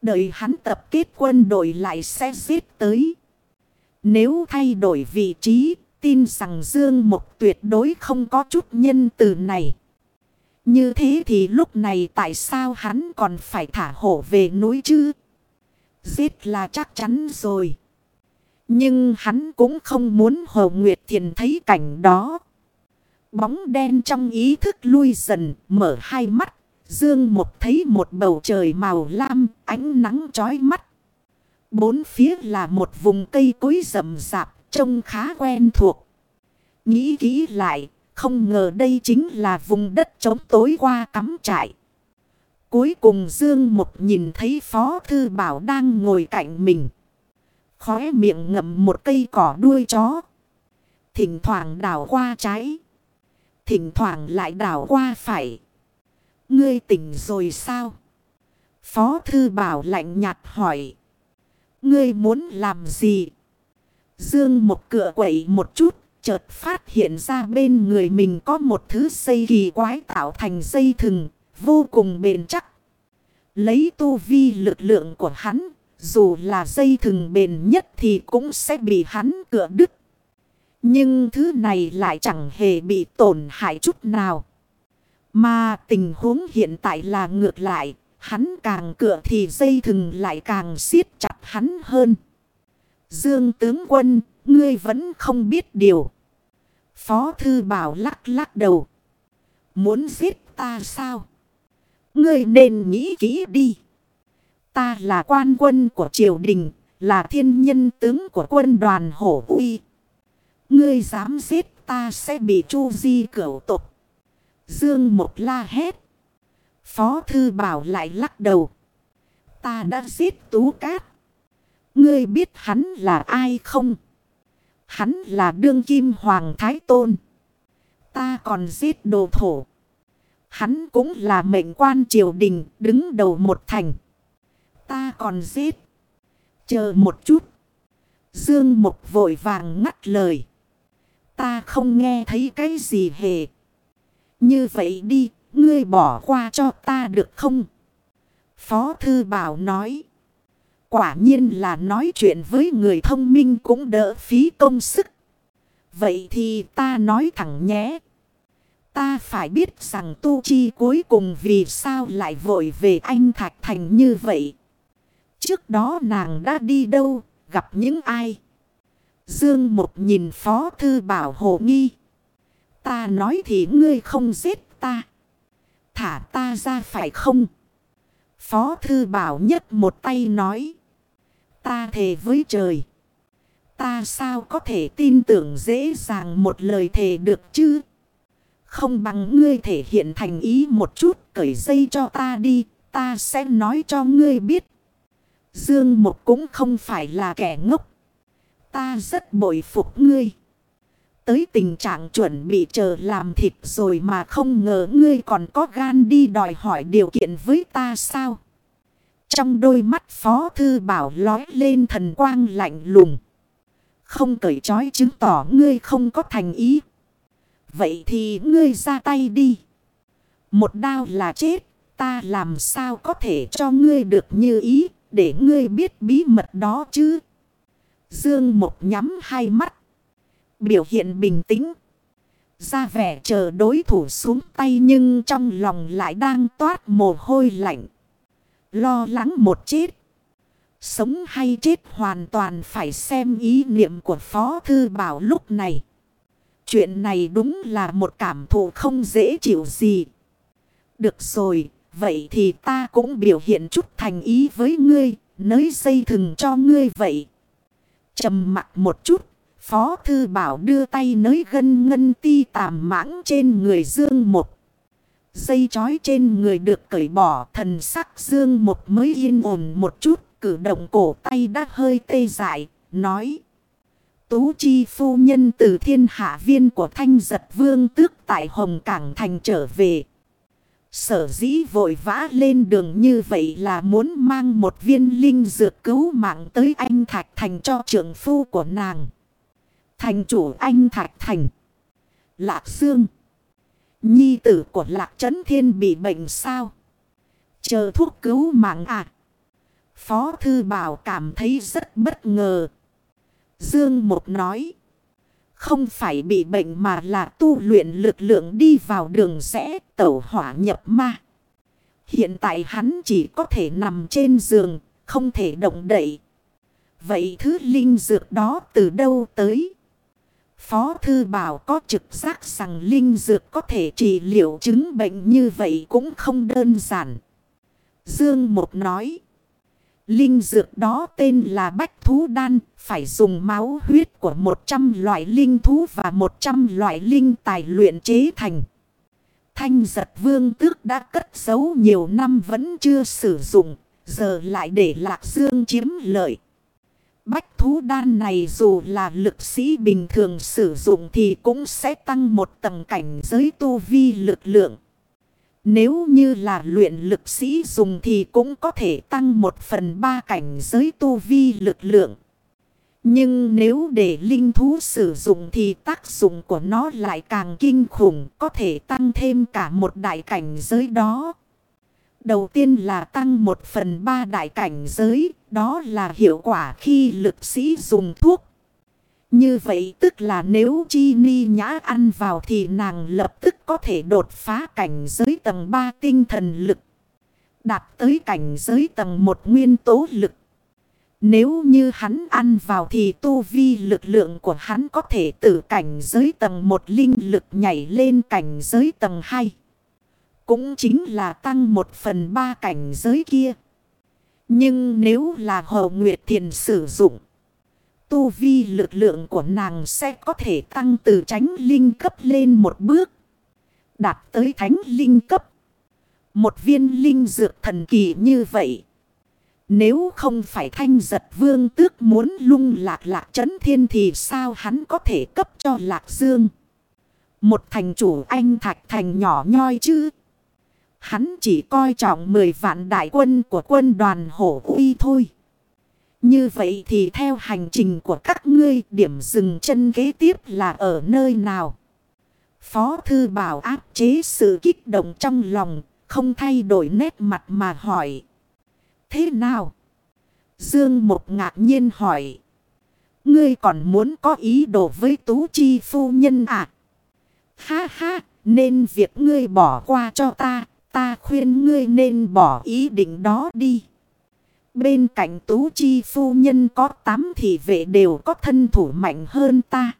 Speaker 1: Đợi hắn tập kết quân đội lại sẽ giết tới. Nếu thay đổi vị trí, tin rằng Dương Một tuyệt đối không có chút nhân từ này. Như thế thì lúc này tại sao hắn còn phải thả hổ về núi chứ? Giết là chắc chắn rồi. Nhưng hắn cũng không muốn Hồ Nguyệt Thiền thấy cảnh đó. Bóng đen trong ý thức lui dần, mở hai mắt. Dương một thấy một bầu trời màu lam, ánh nắng chói mắt. Bốn phía là một vùng cây cối rậm rạp, trông khá quen thuộc. Nghĩ kỹ lại, không ngờ đây chính là vùng đất trống tối qua cắm trại. Cuối cùng Dương một nhìn thấy Phó Thư Bảo đang ngồi cạnh mình. Khóe miệng ngậm một cây cỏ đuôi chó. Thỉnh thoảng đảo qua trái. Thỉnh thoảng lại đảo qua phải. Ngươi tỉnh rồi sao? Phó Thư Bảo lạnh nhạt hỏi. Ngươi muốn làm gì? Dương một cựa quậy một chút. Chợt phát hiện ra bên người mình có một thứ dây kỳ quái tạo thành dây thừng. Vô cùng bền chắc. Lấy tu vi lực lượng của hắn, dù là dây thừng bền nhất thì cũng sẽ bị hắn cựa đứt. Nhưng thứ này lại chẳng hề bị tổn hại chút nào. Mà tình huống hiện tại là ngược lại. Hắn càng cựa thì dây thừng lại càng siết chặt hắn hơn. Dương tướng quân, ngươi vẫn không biết điều. Phó thư bảo lắc lắc đầu. Muốn giết ta sao? Ngươi nên nghĩ kỹ đi. Ta là quan quân của triều đình, là thiên nhân tướng của quân đoàn hổ uy. Ngươi dám giết ta sẽ bị chu di cửu tục. Dương Mộc la hét. Phó thư bảo lại lắc đầu. Ta đã giết tú cát. Ngươi biết hắn là ai không? Hắn là đương kim hoàng thái tôn. Ta còn giết đồ thổ. Hắn cũng là mệnh quan triều đình, đứng đầu một thành. Ta còn giết. Chờ một chút. Dương Mục vội vàng ngắt lời. Ta không nghe thấy cái gì hề. Như vậy đi, ngươi bỏ qua cho ta được không? Phó Thư Bảo nói. Quả nhiên là nói chuyện với người thông minh cũng đỡ phí công sức. Vậy thì ta nói thẳng nhé. Ta phải biết rằng tu chi cuối cùng vì sao lại vội về anh Thạch Thành như vậy. Trước đó nàng đã đi đâu, gặp những ai? Dương một nhìn Phó Thư Bảo hồ nghi. Ta nói thì ngươi không giết ta. Thả ta ra phải không? Phó Thư Bảo nhất một tay nói. Ta thề với trời. Ta sao có thể tin tưởng dễ dàng một lời thề được chứ? Không bằng ngươi thể hiện thành ý một chút, cởi dây cho ta đi. Ta sẽ nói cho ngươi biết Dương Một cũng không phải là kẻ ngốc. Ta rất bội phục ngươi. Tới tình trạng chuẩn bị chờ làm thịt rồi mà không ngờ ngươi còn có gan đi đòi hỏi điều kiện với ta sao? Trong đôi mắt Phó Thư Bảo lói lên thần quang lạnh lùng. Không cởi trói chứng tỏ ngươi không có thành ý. Vậy thì ngươi ra tay đi. Một đao là chết. Ta làm sao có thể cho ngươi được như ý. Để ngươi biết bí mật đó chứ. Dương Mộc nhắm hai mắt. Biểu hiện bình tĩnh. Ra vẻ chờ đối thủ xuống tay nhưng trong lòng lại đang toát mồ hôi lạnh. Lo lắng một chết. Sống hay chết hoàn toàn phải xem ý niệm của Phó Thư Bảo lúc này. Chuyện này đúng là một cảm thụ không dễ chịu gì. Được rồi, vậy thì ta cũng biểu hiện chút thành ý với ngươi, nới dây thừng cho ngươi vậy. trầm mặt một chút, Phó Thư Bảo đưa tay nới gân ngân ti tàm mãng trên người Dương một. Dây chói trên người được cởi bỏ thần sắc Dương một mới yên ổn một chút, cử động cổ tay đã hơi tê dại, nói. Tú Chi phu nhân từ thiên hạ viên của thanh giật vương tước tại Hồng Cảng Thành trở về. Sở dĩ vội vã lên đường như vậy là muốn mang một viên linh dược cứu mạng tới anh Thạch Thành cho trưởng phu của nàng. Thành chủ anh Thạch Thành. Lạc Dương. Nhi tử của Lạc Trấn Thiên bị bệnh sao? Chờ thuốc cứu mạng à? Phó Thư Bảo cảm thấy rất bất ngờ. Dương Một nói. Không phải bị bệnh mà là tu luyện lực lượng đi vào đường rẽ tẩu hỏa nhập ma. Hiện tại hắn chỉ có thể nằm trên giường, không thể động đậy. Vậy thứ linh dược đó từ đâu tới? Phó Thư Bảo có trực giác rằng linh dược có thể trị liệu chứng bệnh như vậy cũng không đơn giản. Dương Một nói. Linh dược đó tên là Bách Thú Đan, phải dùng máu huyết của 100 loại linh thú và 100 loại linh tài luyện chế thành. Thanh giật vương tước đã cất giấu nhiều năm vẫn chưa sử dụng, giờ lại để Lạc Dương chiếm lợi. Bách thú đan này dù là lực sĩ bình thường sử dụng thì cũng sẽ tăng một tầng cảnh giới tu vi lực lượng. Nếu như là luyện lực sĩ dùng thì cũng có thể tăng một phần ba cảnh giới tu vi lực lượng. Nhưng nếu để linh thú sử dụng thì tác dụng của nó lại càng kinh khủng, có thể tăng thêm cả một đại cảnh giới đó. Đầu tiên là tăng một phần ba đại cảnh giới, đó là hiệu quả khi lực sĩ dùng thuốc. Như vậy tức là nếu chi ni nhã ăn vào thì nàng lập tức có thể đột phá cảnh giới tầng 3 tinh thần lực. Đạt tới cảnh giới tầng 1 nguyên tố lực. Nếu như hắn ăn vào thì tu vi lực lượng của hắn có thể từ cảnh giới tầng 1 linh lực nhảy lên cảnh giới tầng 2. Cũng chính là tăng một phần ba cảnh giới kia. Nhưng nếu là Hồ Nguyệt Thiền sử dụng. Tu vi lực lượng của nàng sẽ có thể tăng từ tránh linh cấp lên một bước. Đạt tới thánh linh cấp. Một viên linh dược thần kỳ như vậy. Nếu không phải thanh giật vương tước muốn lung lạc lạc chấn thiên thì sao hắn có thể cấp cho lạc dương. Một thành chủ anh thạch thành nhỏ nhoi chứ. Hắn chỉ coi trọng 10 vạn đại quân của quân đoàn hổ uy thôi. Như vậy thì theo hành trình của các ngươi điểm dừng chân kế tiếp là ở nơi nào? Phó thư bảo áp chế sự kích động trong lòng, không thay đổi nét mặt mà hỏi. Thế nào? Dương một ngạc nhiên hỏi. Ngươi còn muốn có ý đồ với Tú Chi phu nhân à? Ha ha, nên việc ngươi bỏ qua cho ta, ta khuyên ngươi nên bỏ ý định đó đi. Bên cạnh Tú Chi phu nhân có tám thị vệ đều có thân thủ mạnh hơn ta.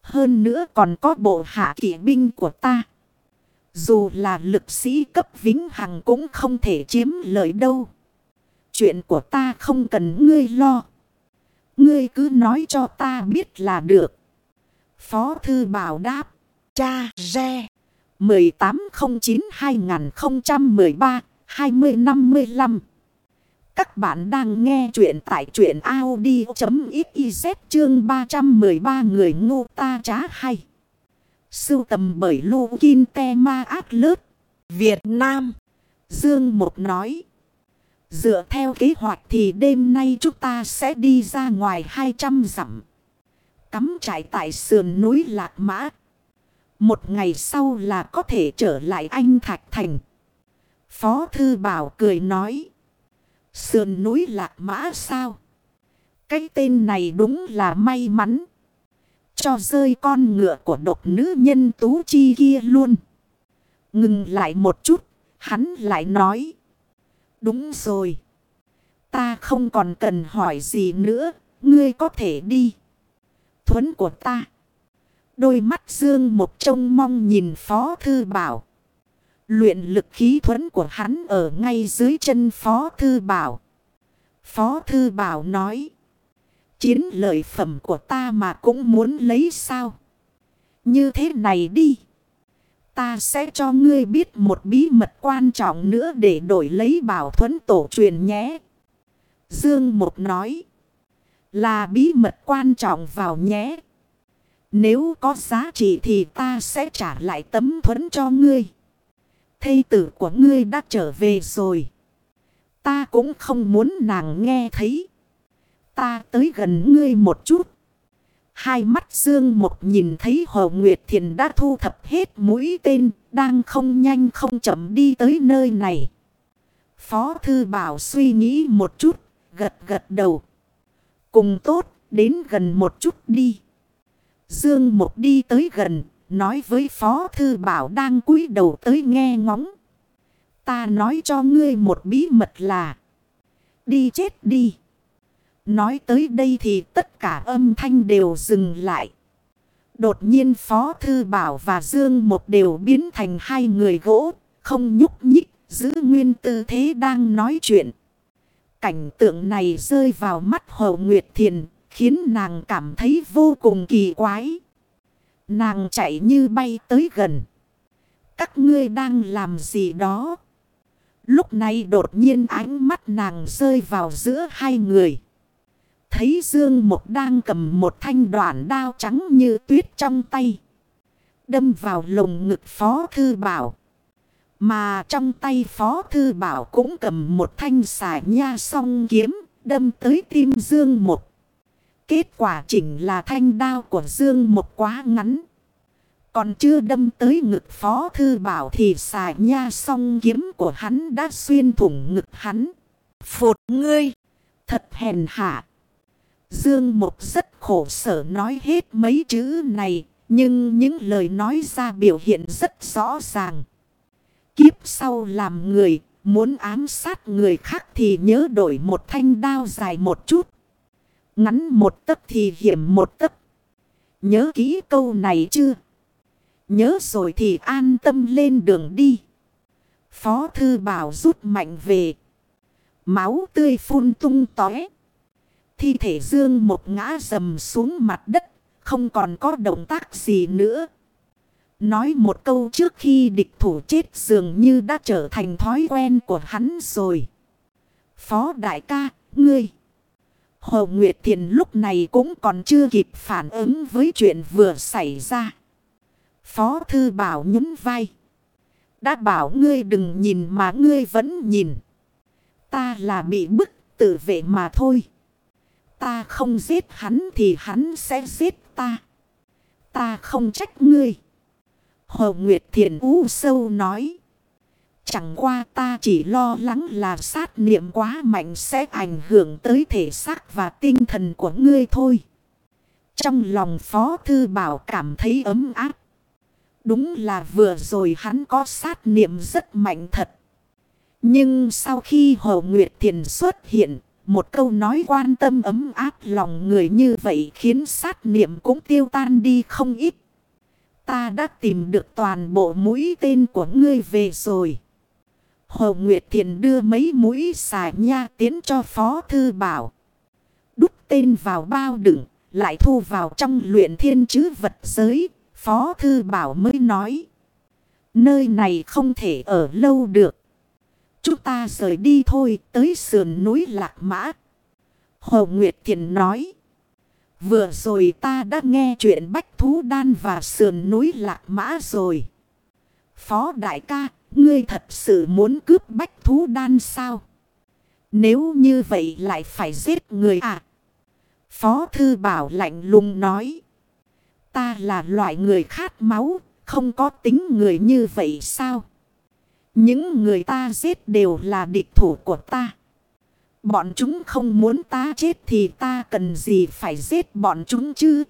Speaker 1: Hơn nữa còn có bộ hạ kỵ binh của ta. Dù là lực sĩ cấp vĩnh hằng cũng không thể chiếm lợi đâu. Chuyện của ta không cần ngươi lo. Ngươi cứ nói cho ta biết là được. Phó thư bảo đáp. Cha Re 1809-2013-2055 Các bạn đang nghe chuyện tại chuyện Audi.xyz chương 313 người ngu ta trá hay. Sưu tầm bởi Lô Kinh Te Ma Át Lớt, Việt Nam. Dương Một nói. Dựa theo kế hoạch thì đêm nay chúng ta sẽ đi ra ngoài 200 dặm. Cắm trại tại sườn núi Lạc Mã. Một ngày sau là có thể trở lại anh Thạch Thành. Phó Thư Bảo cười nói. Sườn núi Lạc Mã sao? Cái tên này đúng là may mắn. cho rơi con ngựa của độc nữ nhân tú chi kia luôn. Ngừng lại một chút, hắn lại nói. Đúng rồi. Ta không còn cần hỏi gì nữa, ngươi có thể đi. Thuấn của ta. Đôi mắt dương một trông mong nhìn Phó Thư Bảo. Luyện lực khí thuẫn của hắn ở ngay dưới chân Phó Thư Bảo. Phó Thư Bảo nói. Chiến lợi phẩm của ta mà cũng muốn lấy sao. Như thế này đi. Ta sẽ cho ngươi biết một bí mật quan trọng nữa để đổi lấy bảo thuẫn tổ truyền nhé. Dương Một nói. Là bí mật quan trọng vào nhé. Nếu có giá trị thì ta sẽ trả lại tấm thuẫn cho ngươi. Thây tử của ngươi đã trở về rồi. Ta cũng không muốn nàng nghe thấy. Ta tới gần ngươi một chút. Hai mắt Dương một nhìn thấy Hồ Nguyệt Thiền đã thu thập hết mũi tên. Đang không nhanh không chậm đi tới nơi này. Phó Thư Bảo suy nghĩ một chút. Gật gật đầu. Cùng tốt. Đến gần một chút đi. Dương một đi tới gần. Nói với Phó Thư Bảo đang cúi đầu tới nghe ngóng. Ta nói cho ngươi một bí mật là. Đi chết đi. Nói tới đây thì tất cả âm thanh đều dừng lại. Đột nhiên Phó Thư Bảo và Dương Một đều biến thành hai người gỗ, không nhúc nhích, giữ nguyên tư thế đang nói chuyện. Cảnh tượng này rơi vào mắt Hồ Nguyệt Thiền, khiến nàng cảm thấy vô cùng kỳ quái. Nàng chạy như bay tới gần. Các ngươi đang làm gì đó? Lúc này đột nhiên ánh mắt nàng rơi vào giữa hai người. Thấy Dương Mục đang cầm một thanh đoạn đao trắng như tuyết trong tay. Đâm vào lồng ngực Phó Thư Bảo. Mà trong tay Phó Thư Bảo cũng cầm một thanh xài nha song kiếm, đâm tới tim Dương Mục. Kết quả chỉnh là thanh đao của Dương Mục quá ngắn. Còn chưa đâm tới ngực Phó Thư Bảo thì xài nha song kiếm của hắn đã xuyên thủng ngực hắn. Phột ngươi! Thật hèn hạ! Dương Mục rất khổ sở nói hết mấy chữ này. Nhưng những lời nói ra biểu hiện rất rõ ràng. Kiếp sau làm người, muốn ám sát người khác thì nhớ đổi một thanh đao dài một chút. Ngắn một tấc thì hiểm một tấc. Nhớ kỹ câu này chưa? Nhớ rồi thì an tâm lên đường đi. Phó thư bảo rút mạnh về. Máu tươi phun tung tóe. Thi thể dương một ngã rầm xuống mặt đất. Không còn có động tác gì nữa. Nói một câu trước khi địch thủ chết dường như đã trở thành thói quen của hắn rồi. Phó đại ca, ngươi. Hồ Nguyệt Thiền lúc này cũng còn chưa kịp phản ứng với chuyện vừa xảy ra. Phó thư bảo nhún vai. Đã bảo ngươi đừng nhìn mà ngươi vẫn nhìn. Ta là bị bức, tự vệ mà thôi. Ta không giết hắn thì hắn sẽ giết ta. Ta không trách ngươi. Hồ Nguyệt Thiền U sâu nói. Chẳng qua ta chỉ lo lắng là sát niệm quá mạnh sẽ ảnh hưởng tới thể xác và tinh thần của ngươi thôi. Trong lòng Phó Thư Bảo cảm thấy ấm áp. Đúng là vừa rồi hắn có sát niệm rất mạnh thật. Nhưng sau khi Hồ Nguyệt Thiền xuất hiện, một câu nói quan tâm ấm áp lòng người như vậy khiến sát niệm cũng tiêu tan đi không ít. Ta đã tìm được toàn bộ mũi tên của ngươi về rồi. Hồ Nguyệt Thiền đưa mấy mũi xài nha tiến cho Phó Thư Bảo. Đúc tên vào bao đựng, lại thu vào trong luyện thiên chứ vật giới. Phó Thư Bảo mới nói. Nơi này không thể ở lâu được. Chúng ta rời đi thôi tới sườn núi Lạc Mã. Hồ Nguyệt Thiền nói. Vừa rồi ta đã nghe chuyện Bách Thú Đan và sườn núi Lạc Mã rồi. Phó Đại ca, ngươi thật sự muốn cướp Bách Thú Đan sao? Nếu như vậy lại phải giết người à? Phó Thư Bảo lạnh lùng nói. Ta là loại người khát máu, không có tính người như vậy sao? Những người ta giết đều là địch thủ của ta. Bọn chúng không muốn ta chết thì ta cần gì phải giết bọn chúng chứ?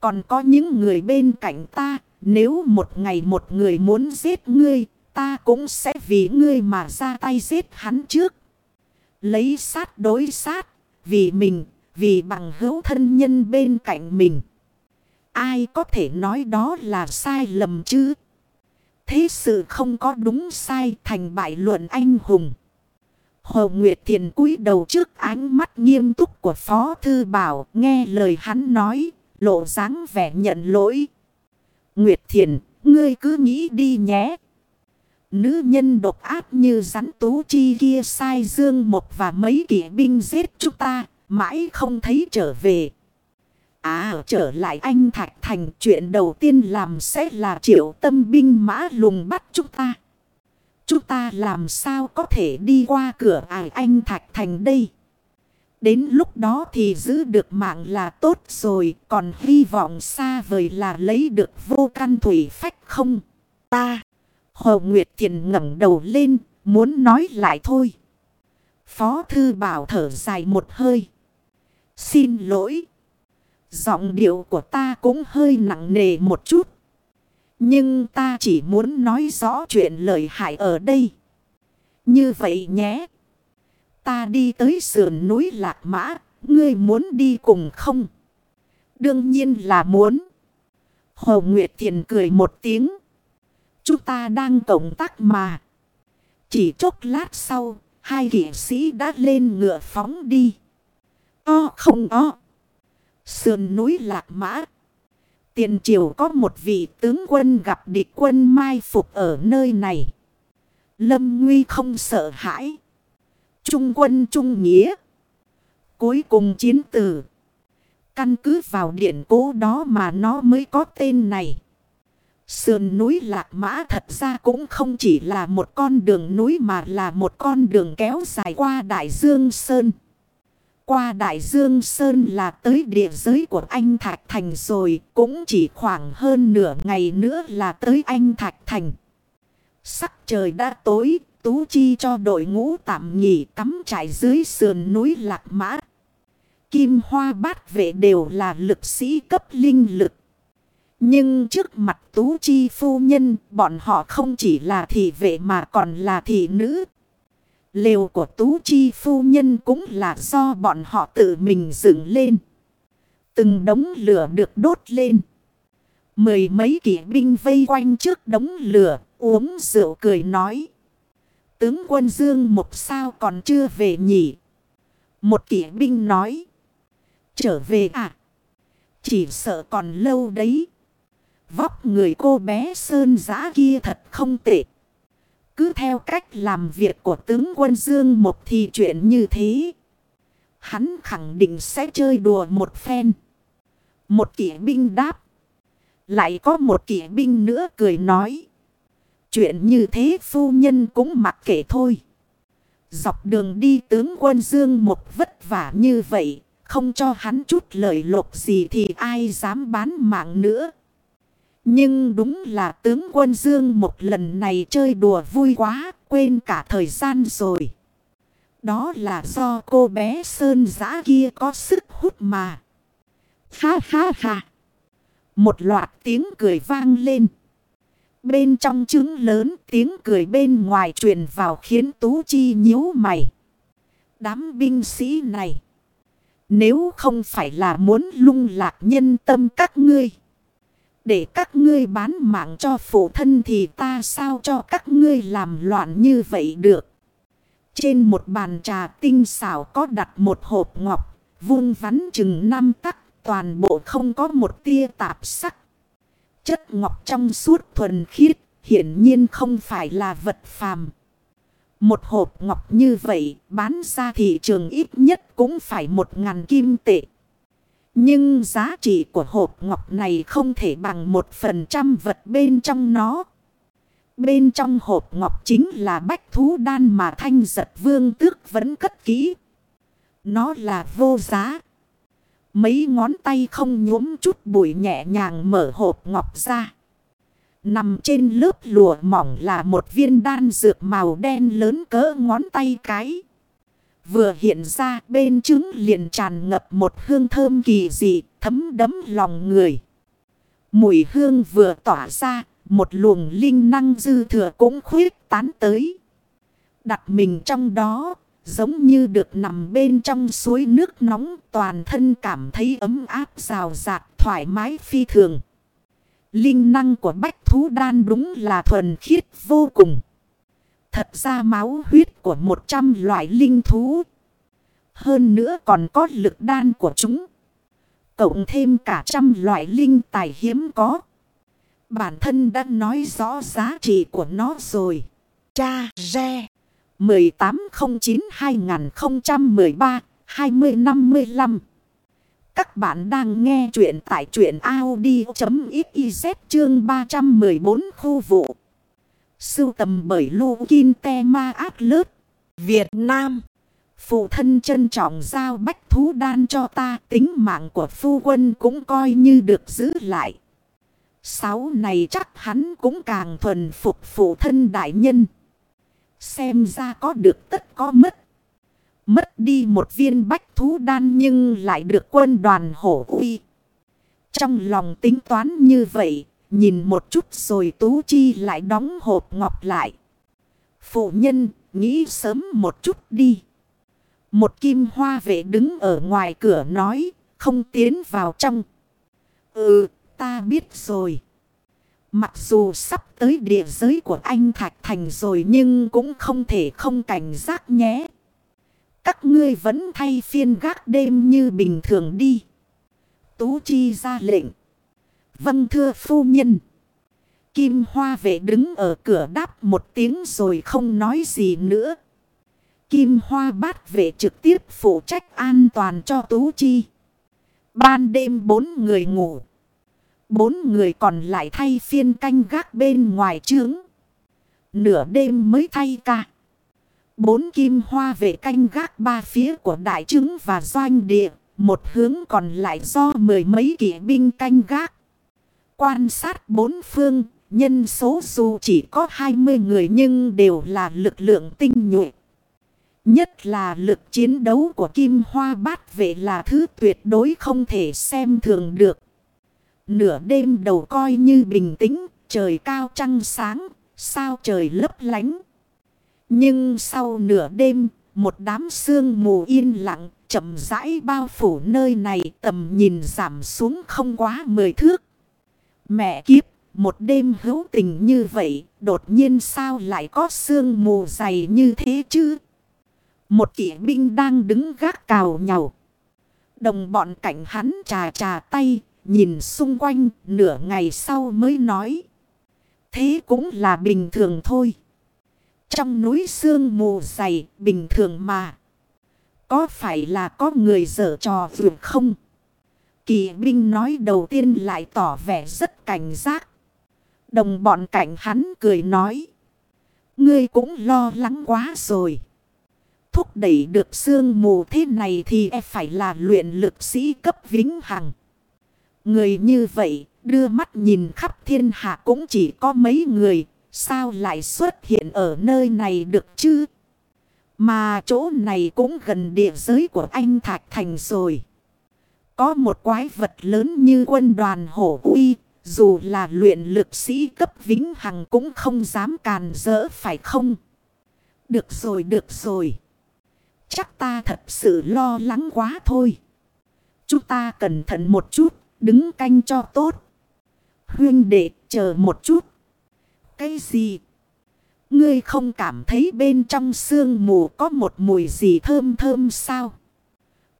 Speaker 1: Còn có những người bên cạnh ta, nếu một ngày một người muốn giết ngươi, ta cũng sẽ vì ngươi mà ra tay giết hắn trước. Lấy sát đối sát, vì mình, vì bằng hữu thân nhân bên cạnh mình. Ai có thể nói đó là sai lầm chứ? Thế sự không có đúng sai thành bại luận anh hùng. Hồ Nguyệt Thiền cúi đầu trước ánh mắt nghiêm túc của Phó Thư Bảo nghe lời hắn nói, lộ dáng vẻ nhận lỗi. Nguyệt Thiền, ngươi cứ nghĩ đi nhé. Nữ nhân độc ác như rắn tú chi kia sai dương một và mấy kỵ binh giết chúng ta, mãi không thấy trở về. À trở lại anh Thạch Thành chuyện đầu tiên làm sẽ là triệu tâm binh mã lùng bắt chúng ta. Chúng ta làm sao có thể đi qua cửa ải anh Thạch Thành đây? Đến lúc đó thì giữ được mạng là tốt rồi, còn hy vọng xa vời là lấy được vô căn thủy phách không? Ta, Hồ Nguyệt Thiền ngẩng đầu lên, muốn nói lại thôi. Phó Thư Bảo thở dài một hơi. Xin lỗi. Giọng điệu của ta cũng hơi nặng nề một chút. Nhưng ta chỉ muốn nói rõ chuyện lợi hại ở đây. Như vậy nhé. Ta đi tới sườn núi Lạc Mã. Ngươi muốn đi cùng không? Đương nhiên là muốn. Hồ Nguyệt Thiền cười một tiếng. Chúng ta đang cộng tác mà. Chỉ chốc lát sau, hai kỵ sĩ đã lên ngựa phóng đi. O không o. Sườn núi Lạc Mã. Tiền triều có một vị tướng quân gặp địch quân mai phục ở nơi này. Lâm Nguy không sợ hãi. Trung quân trung nghĩa. Cuối cùng chiến tử. Căn cứ vào điện cố đó mà nó mới có tên này. Sườn núi Lạc Mã thật ra cũng không chỉ là một con đường núi mà là một con đường kéo dài qua Đại Dương Sơn. Qua Đại Dương Sơn là tới địa giới của anh Thạch Thành rồi, cũng chỉ khoảng hơn nửa ngày nữa là tới anh Thạch Thành. Sắc trời đã tối, Tú Chi cho đội ngũ tạm nghỉ cắm trại dưới sườn núi Lạc Mã. Kim Hoa Bát Vệ đều là lực sĩ cấp linh lực. Nhưng trước mặt Tú Chi phu nhân, bọn họ không chỉ là thị vệ mà còn là thị nữ. Lều của Tú Chi phu nhân cũng là do bọn họ tự mình dựng lên. Từng đống lửa được đốt lên. Mười mấy kỵ binh vây quanh trước đống lửa, uống rượu cười nói. Tướng quân Dương một sao còn chưa về nhỉ? Một kỵ binh nói. Trở về à? Chỉ sợ còn lâu đấy. Vóc người cô bé sơn giã kia thật không tệ. Cứ theo cách làm việc của tướng quân Dương một thì chuyện như thế. Hắn khẳng định sẽ chơi đùa một phen. Một kỵ binh đáp. Lại có một kỵ binh nữa cười nói. Chuyện như thế phu nhân cũng mặc kệ thôi. Dọc đường đi tướng quân Dương một vất vả như vậy. Không cho hắn chút lợi lộc gì thì ai dám bán mạng nữa. Nhưng đúng là tướng quân Dương một lần này chơi đùa vui quá, quên cả thời gian rồi. Đó là do cô bé Sơn Giã kia có sức hút mà. Ha ha ha. Một loạt tiếng cười vang lên. Bên trong trứng lớn tiếng cười bên ngoài truyền vào khiến Tú Chi nhíu mày. Đám binh sĩ này. Nếu không phải là muốn lung lạc nhân tâm các ngươi. Để các ngươi bán mạng cho phụ thân thì ta sao cho các ngươi làm loạn như vậy được. Trên một bàn trà tinh xảo có đặt một hộp ngọc, vuông vắn chừng năm tắc, toàn bộ không có một tia tạp sắc. Chất ngọc trong suốt thuần khiết, hiển nhiên không phải là vật phàm. Một hộp ngọc như vậy, bán ra thị trường ít nhất cũng phải một ngàn kim tệ. Nhưng giá trị của hộp ngọc này không thể bằng một phần trăm vật bên trong nó. Bên trong hộp ngọc chính là bách thú đan mà thanh giật vương tước vẫn cất kỹ. Nó là vô giá. Mấy ngón tay không nhuốm chút bụi nhẹ nhàng mở hộp ngọc ra. Nằm trên lớp lụa mỏng là một viên đan dược màu đen lớn cỡ ngón tay cái. Vừa hiện ra bên trứng liền tràn ngập một hương thơm kỳ dị thấm đấm lòng người. Mùi hương vừa tỏa ra, một luồng linh năng dư thừa cũng khuyết tán tới. Đặt mình trong đó, giống như được nằm bên trong suối nước nóng, toàn thân cảm thấy ấm áp rào rạt, thoải mái phi thường. Linh năng của bách thú đan đúng là thuần khiết vô cùng. Thật ra máu huyết của 100 loại linh thú. Hơn nữa còn có lực đan của chúng. Cộng thêm cả trăm loại linh tài hiếm có. Bản thân đã nói rõ giá trị của nó rồi. Cha Re 1809-2013-2055 Các bạn đang nghe chuyện tại chuyện Audi.xyz chương 314 khu vụ. Sưu tầm bởi Lô Kinh Te Ma Át Lớt, Việt Nam. Phụ thân trân trọng giao bách thú đan cho ta, tính mạng của phu quân cũng coi như được giữ lại. Sáu này chắc hắn cũng càng thuần phục phụ thân đại nhân. Xem ra có được tất có mất. Mất đi một viên bách thú đan nhưng lại được quân đoàn hổ uy. Trong lòng tính toán như vậy, nhìn một chút rồi Tú Chi lại đóng hộp ngọc lại. Phụ nhân, nghĩ sớm một chút đi. Một kim hoa vệ đứng ở ngoài cửa nói, không tiến vào trong. Ừ, ta biết rồi. Mặc dù sắp tới địa giới của anh Thạch Thành rồi nhưng cũng không thể không cảnh giác nhé. Các ngươi vẫn thay phiên gác đêm như bình thường đi. Tú Chi ra lệnh. Vâng thưa phu nhân. Kim Hoa vệ đứng ở cửa đáp một tiếng rồi không nói gì nữa. Kim Hoa bát vệ trực tiếp phụ trách an toàn cho Tú Chi. Ban đêm bốn người ngủ. Bốn người còn lại thay phiên canh gác bên ngoài trướng. Nửa đêm mới thay ca. Bốn kim hoa vệ canh gác ba phía của đại trứng và doanh địa. Một hướng còn lại do mười mấy kỵ binh canh gác. Quan sát bốn phương, nhân số dù chỉ có 20 người nhưng đều là lực lượng tinh nhuệ. Nhất là lực chiến đấu của Kim Hoa Bát Vệ là thứ tuyệt đối không thể xem thường được. Nửa đêm đầu coi như bình tĩnh, trời cao trăng sáng, sao trời lấp lánh. Nhưng sau nửa đêm, một đám sương mù yên lặng, chậm rãi bao phủ nơi này tầm nhìn giảm xuống không quá mười thước. Mẹ kiếp, một đêm hữu tình như vậy, đột nhiên sao lại có sương mù dày như thế chứ? Một kỵ binh đang đứng gác cào nhau. Đồng bọn cảnh hắn trà trà tay, nhìn xung quanh nửa ngày sau mới nói. Thế cũng là bình thường thôi. Trong núi sương mù dày bình thường mà. Có phải là có người dở trò vượt không? Kỳ binh nói đầu tiên lại tỏ vẻ rất cảnh giác. Đồng bọn cảnh hắn cười nói. Ngươi cũng lo lắng quá rồi. Thúc đẩy được sương mù thế này thì e phải là luyện lực sĩ cấp vĩnh hằng. Người như vậy, đưa mắt nhìn khắp thiên hạ cũng chỉ có mấy người, sao lại xuất hiện ở nơi này được chứ? Mà chỗ này cũng gần địa giới của anh Thạch Thành rồi. Có một quái vật lớn như quân đoàn hổ uy, dù là luyện lực sĩ cấp vĩnh hằng cũng không dám càn rỡ phải không? Được rồi, được rồi. Chắc ta thật sự lo lắng quá thôi. Chúng ta cẩn thận một chút. Đứng canh cho tốt. Huyên đệ chờ một chút. Cái gì? Ngươi không cảm thấy bên trong sương mù có một mùi gì thơm thơm sao?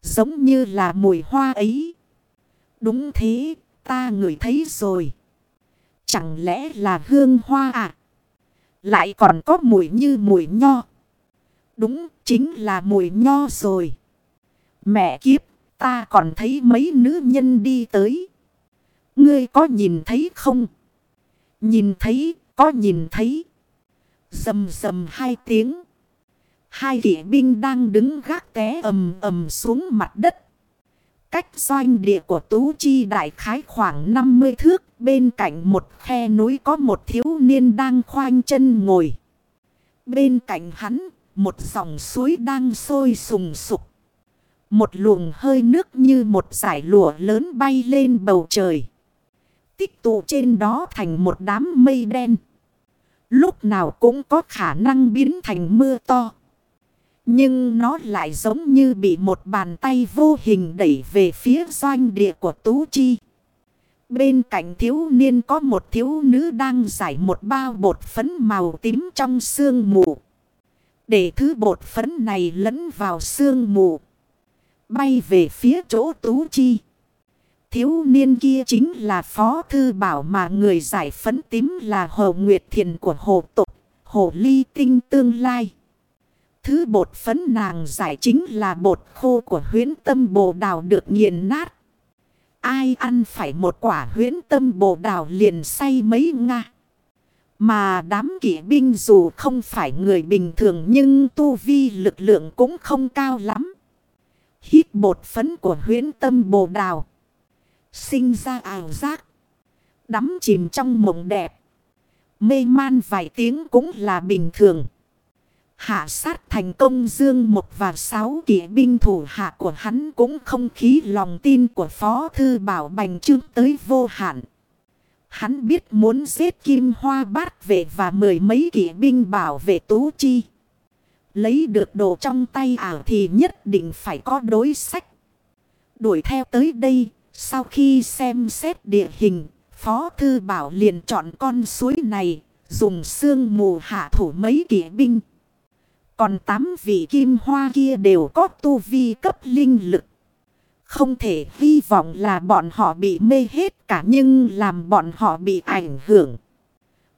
Speaker 1: Giống như là mùi hoa ấy. Đúng thế, ta ngửi thấy rồi. Chẳng lẽ là hương hoa à? Lại còn có mùi như mùi nho. Đúng, chính là mùi nho rồi. Mẹ kiếp, Ta còn thấy mấy nữ nhân đi tới. Ngươi có nhìn thấy không? Nhìn thấy, có nhìn thấy. Dầm dầm hai tiếng. Hai kỵ binh đang đứng gác té ầm ầm xuống mặt đất. Cách doanh địa của Tú Chi đại khái khoảng 50 thước. Bên cạnh một khe núi có một thiếu niên đang khoanh chân ngồi. Bên cạnh hắn, một dòng suối đang sôi sùng sục. Một luồng hơi nước như một giải lụa lớn bay lên bầu trời. tích tụ trên đó thành một đám mây đen. Lúc nào cũng có khả năng biến thành mưa to. Nhưng nó lại giống như bị một bàn tay vô hình đẩy về phía doanh địa của Tú Chi. Bên cạnh thiếu niên có một thiếu nữ đang giải một bao bột phấn màu tím trong sương mù. Để thứ bột phấn này lẫn vào sương mù. Bay về phía chỗ Tú Chi. Thiếu niên kia chính là Phó Thư Bảo mà người giải phấn tím là Hồ Nguyệt Thiền của Hồ Tục, Hồ Ly Tinh tương lai. Thứ bột phấn nàng giải chính là bột khô của huyến tâm bồ đào được nghiền nát. Ai ăn phải một quả huyến tâm bồ đào liền say mấy nga. Mà đám kỵ binh dù không phải người bình thường nhưng tu vi lực lượng cũng không cao lắm. Hít bột phấn của huyến tâm bồ đào. Sinh ra ảo giác. Đắm chìm trong mộng đẹp. Mê man vài tiếng cũng là bình thường. Hạ sát thành công Dương một và sáu kỵ binh thủ hạ của hắn cũng không khí lòng tin của Phó Thư Bảo bành trương tới vô hạn. Hắn biết muốn giết kim hoa bát vệ và mười mấy kỵ binh bảo vệ Tú Chi. Lấy được đồ trong tay ảo thì nhất định phải có đối sách. Đuổi theo tới đây, sau khi xem xét địa hình, Phó Thư Bảo liền chọn con suối này, dùng xương mù hạ thủ mấy kỵ binh. Còn tám vị kim hoa kia đều có tu vi cấp linh lực. Không thể hy vọng là bọn họ bị mê hết cả nhưng làm bọn họ bị ảnh hưởng.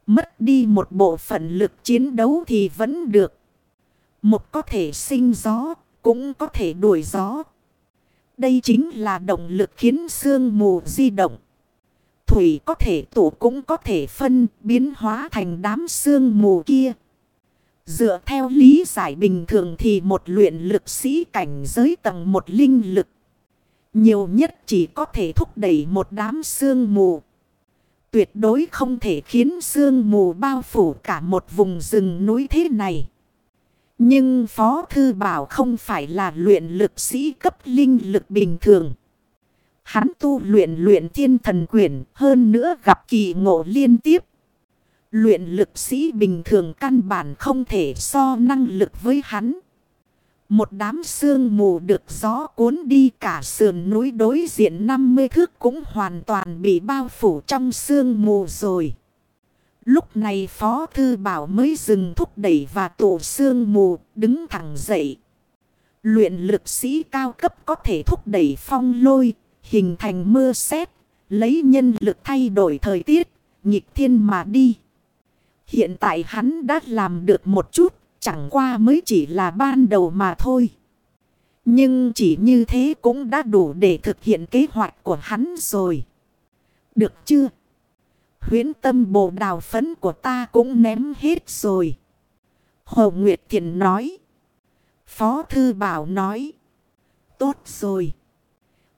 Speaker 1: Mất đi một bộ phận lực chiến đấu thì vẫn được. Một có thể sinh gió, cũng có thể đuổi gió. Đây chính là động lực khiến sương mù di động. Thủy có thể tụ cũng có thể phân biến hóa thành đám sương mù kia. Dựa theo lý giải bình thường thì một luyện lực sĩ cảnh giới tầng một linh lực. Nhiều nhất chỉ có thể thúc đẩy một đám sương mù. Tuyệt đối không thể khiến sương mù bao phủ cả một vùng rừng núi thế này. Nhưng Phó Thư Bảo không phải là luyện lực sĩ cấp linh lực bình thường. Hắn tu luyện luyện thiên thần quyển, hơn nữa gặp kỳ ngộ liên tiếp. Luyện lực sĩ bình thường căn bản không thể so năng lực với hắn. Một đám sương mù được gió cuốn đi cả sườn núi đối diện 50 thước cũng hoàn toàn bị bao phủ trong sương mù rồi. Lúc này Phó Thư Bảo mới dừng thúc đẩy và tổ sương mù đứng thẳng dậy. Luyện lực sĩ cao cấp có thể thúc đẩy phong lôi, hình thành mưa sét lấy nhân lực thay đổi thời tiết, nghịch thiên mà đi. Hiện tại hắn đã làm được một chút, chẳng qua mới chỉ là ban đầu mà thôi. Nhưng chỉ như thế cũng đã đủ để thực hiện kế hoạch của hắn rồi. Được chưa? Huyến tâm bồ đào phấn của ta cũng ném hết rồi. Hồ Nguyệt Thiện nói. Phó Thư Bảo nói. Tốt rồi.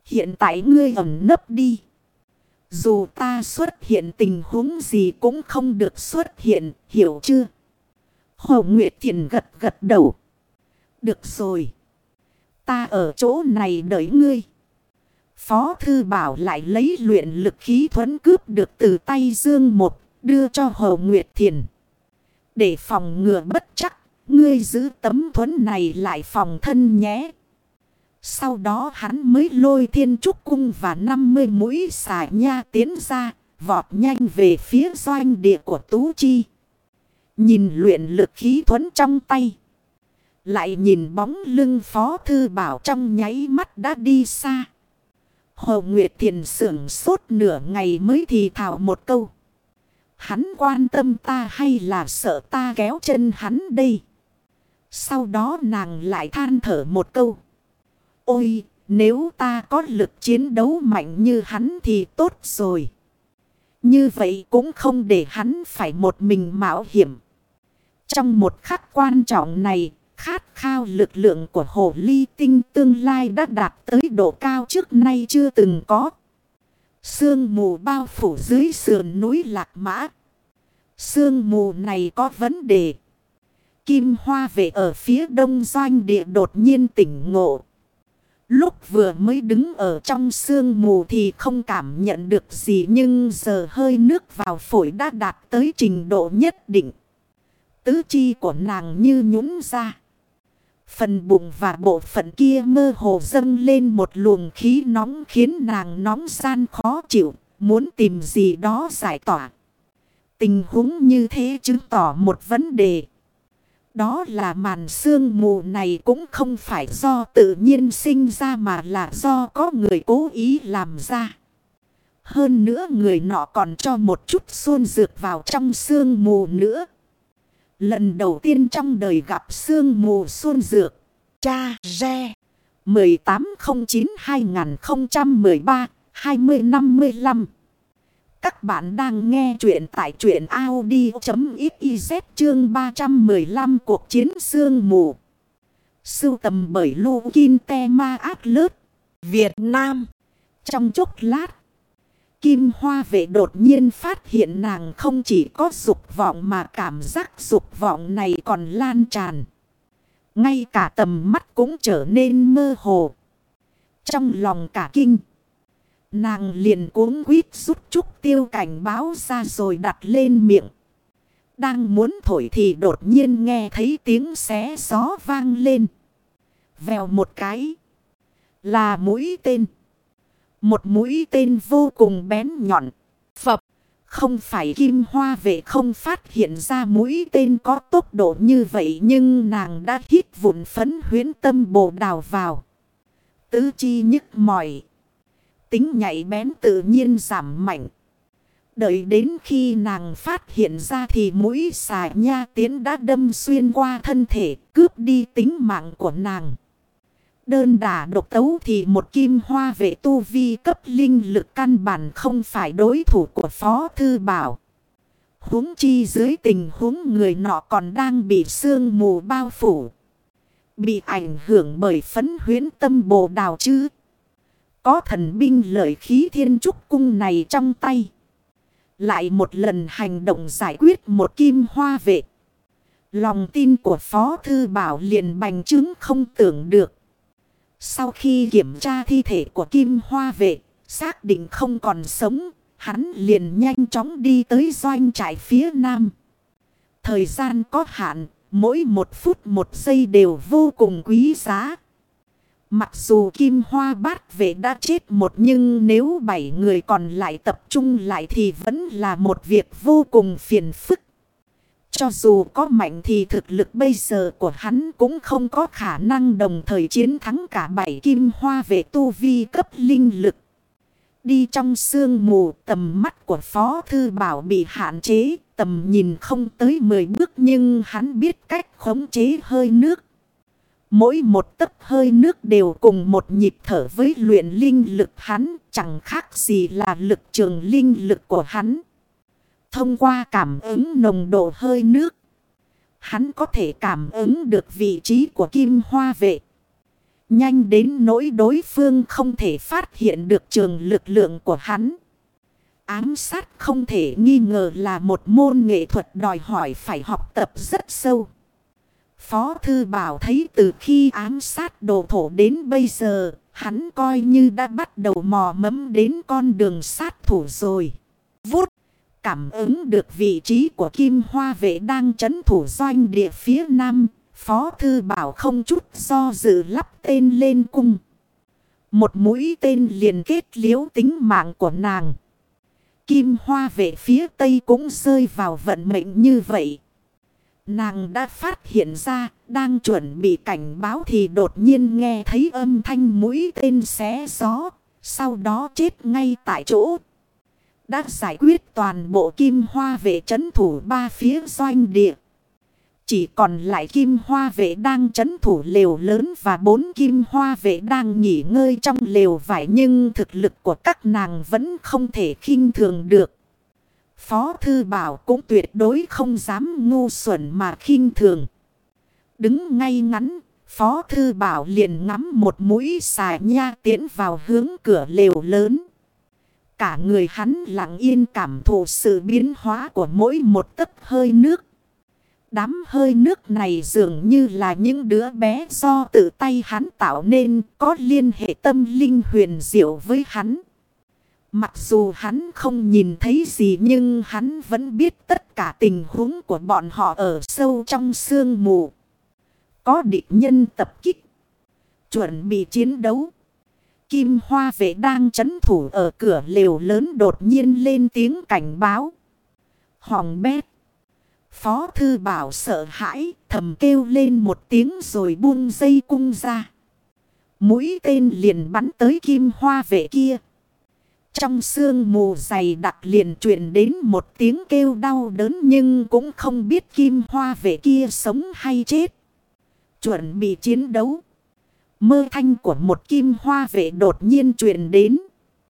Speaker 1: Hiện tại ngươi ẩn nấp đi. Dù ta xuất hiện tình huống gì cũng không được xuất hiện, hiểu chưa? Hồ Nguyệt Thiền gật gật đầu. Được rồi. Ta ở chỗ này đợi ngươi. Phó Thư Bảo lại lấy luyện lực khí thuẫn cướp được từ tay Dương một đưa cho Hồ Nguyệt Thiền. Để phòng ngừa bất chắc, ngươi giữ tấm thuẫn này lại phòng thân nhé. Sau đó hắn mới lôi thiên trúc cung và 50 mũi xài nha tiến ra, vọt nhanh về phía doanh địa của Tú Chi. Nhìn luyện lực khí thuẫn trong tay. Lại nhìn bóng lưng phó thư bảo trong nháy mắt đã đi xa. Hồ Nguyệt Thiền sưởng sốt nửa ngày mới thì thảo một câu. Hắn quan tâm ta hay là sợ ta kéo chân hắn đây? Sau đó nàng lại than thở một câu. Ôi, nếu ta có lực chiến đấu mạnh như hắn thì tốt rồi. Như vậy cũng không để hắn phải một mình mạo hiểm. Trong một khắc quan trọng này, khát khao lực lượng của hồ ly tinh tương lai đã đạt tới độ cao trước nay chưa từng có. Sương mù bao phủ dưới sườn núi Lạc Mã. Sương mù này có vấn đề. Kim Hoa về ở phía đông doanh địa đột nhiên tỉnh ngộ. Lúc vừa mới đứng ở trong sương mù thì không cảm nhận được gì nhưng giờ hơi nước vào phổi đã đạt tới trình độ nhất định. Tứ chi của nàng như nhũng ra. Phần bụng và bộ phận kia mơ hồ dâng lên một luồng khí nóng khiến nàng nóng gian khó chịu, muốn tìm gì đó giải tỏa. Tình huống như thế chứng tỏ một vấn đề. Đó là màn sương mù này cũng không phải do tự nhiên sinh ra mà là do có người cố ý làm ra. Hơn nữa người nọ còn cho một chút xuân dược vào trong sương mù nữa. Lần đầu tiên trong đời gặp sương mù xuân dược. Cha Re 1809-2013-2055 các bạn đang nghe chuyện tại chuyện Audi.xyz chương 315 cuộc chiến sương mù. Sưu tầm bởi Lô Kinh Te Ma Át Lớt, Việt Nam. Trong chốc lát. Kim Hoa vệ đột nhiên phát hiện nàng không chỉ có dục vọng mà cảm giác dục vọng này còn lan tràn. Ngay cả tầm mắt cũng trở nên mơ hồ. Trong lòng cả kinh. Nàng liền cuống quýt rút trúc tiêu cảnh báo ra rồi đặt lên miệng. Đang muốn thổi thì đột nhiên nghe thấy tiếng xé gió vang lên. Vèo một cái. Là mũi tên. Một mũi tên vô cùng bén nhọn. Phập. Không phải kim hoa vệ không phát hiện ra mũi tên có tốc độ như vậy nhưng nàng đã hít vụn phấn huyến tâm bồ đào vào. Tứ chi nhức mỏi. Tính nhạy bén tự nhiên giảm mạnh. Đợi đến khi nàng phát hiện ra thì mũi xà nha tiến đã đâm xuyên qua thân thể, cướp đi tính mạng của nàng. Đơn đả độc tấu thì một kim hoa vệ tu vi cấp linh lực căn bản không phải đối thủ của Phó Thư Bảo. huống chi dưới tình huống người nọ còn đang bị sương mù bao phủ. Bị ảnh hưởng bởi phấn huyến tâm bồ đào chứ. Có thần binh lợi khí thiên trúc cung này trong tay. Lại một lần hành động giải quyết một kim hoa vệ. Lòng tin của Phó Thư Bảo liền bành chứng không tưởng được. Sau khi kiểm tra thi thể của Kim Hoa Vệ, xác định không còn sống, hắn liền nhanh chóng đi tới doanh trại phía nam. Thời gian có hạn, mỗi một phút một giây đều vô cùng quý giá. Mặc dù Kim Hoa Bát Vệ đã chết một nhưng nếu bảy người còn lại tập trung lại thì vẫn là một việc vô cùng phiền phức. Cho dù có mạnh thì thực lực bây giờ của hắn cũng không có khả năng đồng thời chiến thắng cả bảy kim hoa về tu vi cấp linh lực. Đi trong sương mù tầm mắt của Phó Thư Bảo bị hạn chế, tầm nhìn không tới 10 bước nhưng hắn biết cách khống chế hơi nước. Mỗi một tấc hơi nước đều cùng một nhịp thở với luyện linh lực hắn, chẳng khác gì là lực trường linh lực của hắn. Thông qua cảm ứng nồng độ hơi nước. Hắn có thể cảm ứng được vị trí của kim hoa vệ. Nhanh đến nỗi đối phương không thể phát hiện được trường lực lượng của hắn. Ám sát không thể nghi ngờ là một môn nghệ thuật đòi hỏi phải học tập rất sâu. Phó Thư Bảo thấy từ khi ám sát đồ thổ đến bây giờ, hắn coi như đã bắt đầu mò mẫm đến con đường sát thủ rồi. Vút! Cảm ứng được vị trí của Kim Hoa Vệ đang chấn thủ doanh địa phía nam. Phó Thư Bảo không chút do dự lắp tên lên cung. Một mũi tên liền kết liễu tính mạng của nàng. Kim Hoa Vệ phía tây cũng rơi vào vận mệnh như vậy. Nàng đã phát hiện ra, đang chuẩn bị cảnh báo thì đột nhiên nghe thấy âm thanh mũi tên xé gió, sau đó chết ngay tại chỗ. Đã giải quyết toàn bộ kim hoa vệ chấn thủ ba phía doanh địa. Chỉ còn lại kim hoa vệ đang chấn thủ lều lớn và bốn kim hoa vệ đang nghỉ ngơi trong lều vải nhưng thực lực của các nàng vẫn không thể khinh thường được. Phó Thư Bảo cũng tuyệt đối không dám ngu xuẩn mà khinh thường. Đứng ngay ngắn, Phó Thư Bảo liền ngắm một mũi xài nha tiến vào hướng cửa lều lớn. Cả người hắn lặng yên cảm thụ sự biến hóa của mỗi một tấc hơi nước. Đám hơi nước này dường như là những đứa bé do tự tay hắn tạo nên có liên hệ tâm linh huyền diệu với hắn. Mặc dù hắn không nhìn thấy gì nhưng hắn vẫn biết tất cả tình huống của bọn họ ở sâu trong sương mù. Có địch nhân tập kích. Chuẩn bị chiến đấu. Kim Hoa Vệ đang chấn thủ ở cửa lều lớn đột nhiên lên tiếng cảnh báo. Hoàng bét. Phó Thư Bảo sợ hãi, thầm kêu lên một tiếng rồi buông dây cung ra. Mũi tên liền bắn tới Kim Hoa Vệ kia. Trong sương mù dày đặc liền truyền đến một tiếng kêu đau đớn nhưng cũng không biết Kim Hoa Vệ kia sống hay chết. Chuẩn bị chiến đấu. Mơ thanh của một kim hoa vệ đột nhiên truyền đến.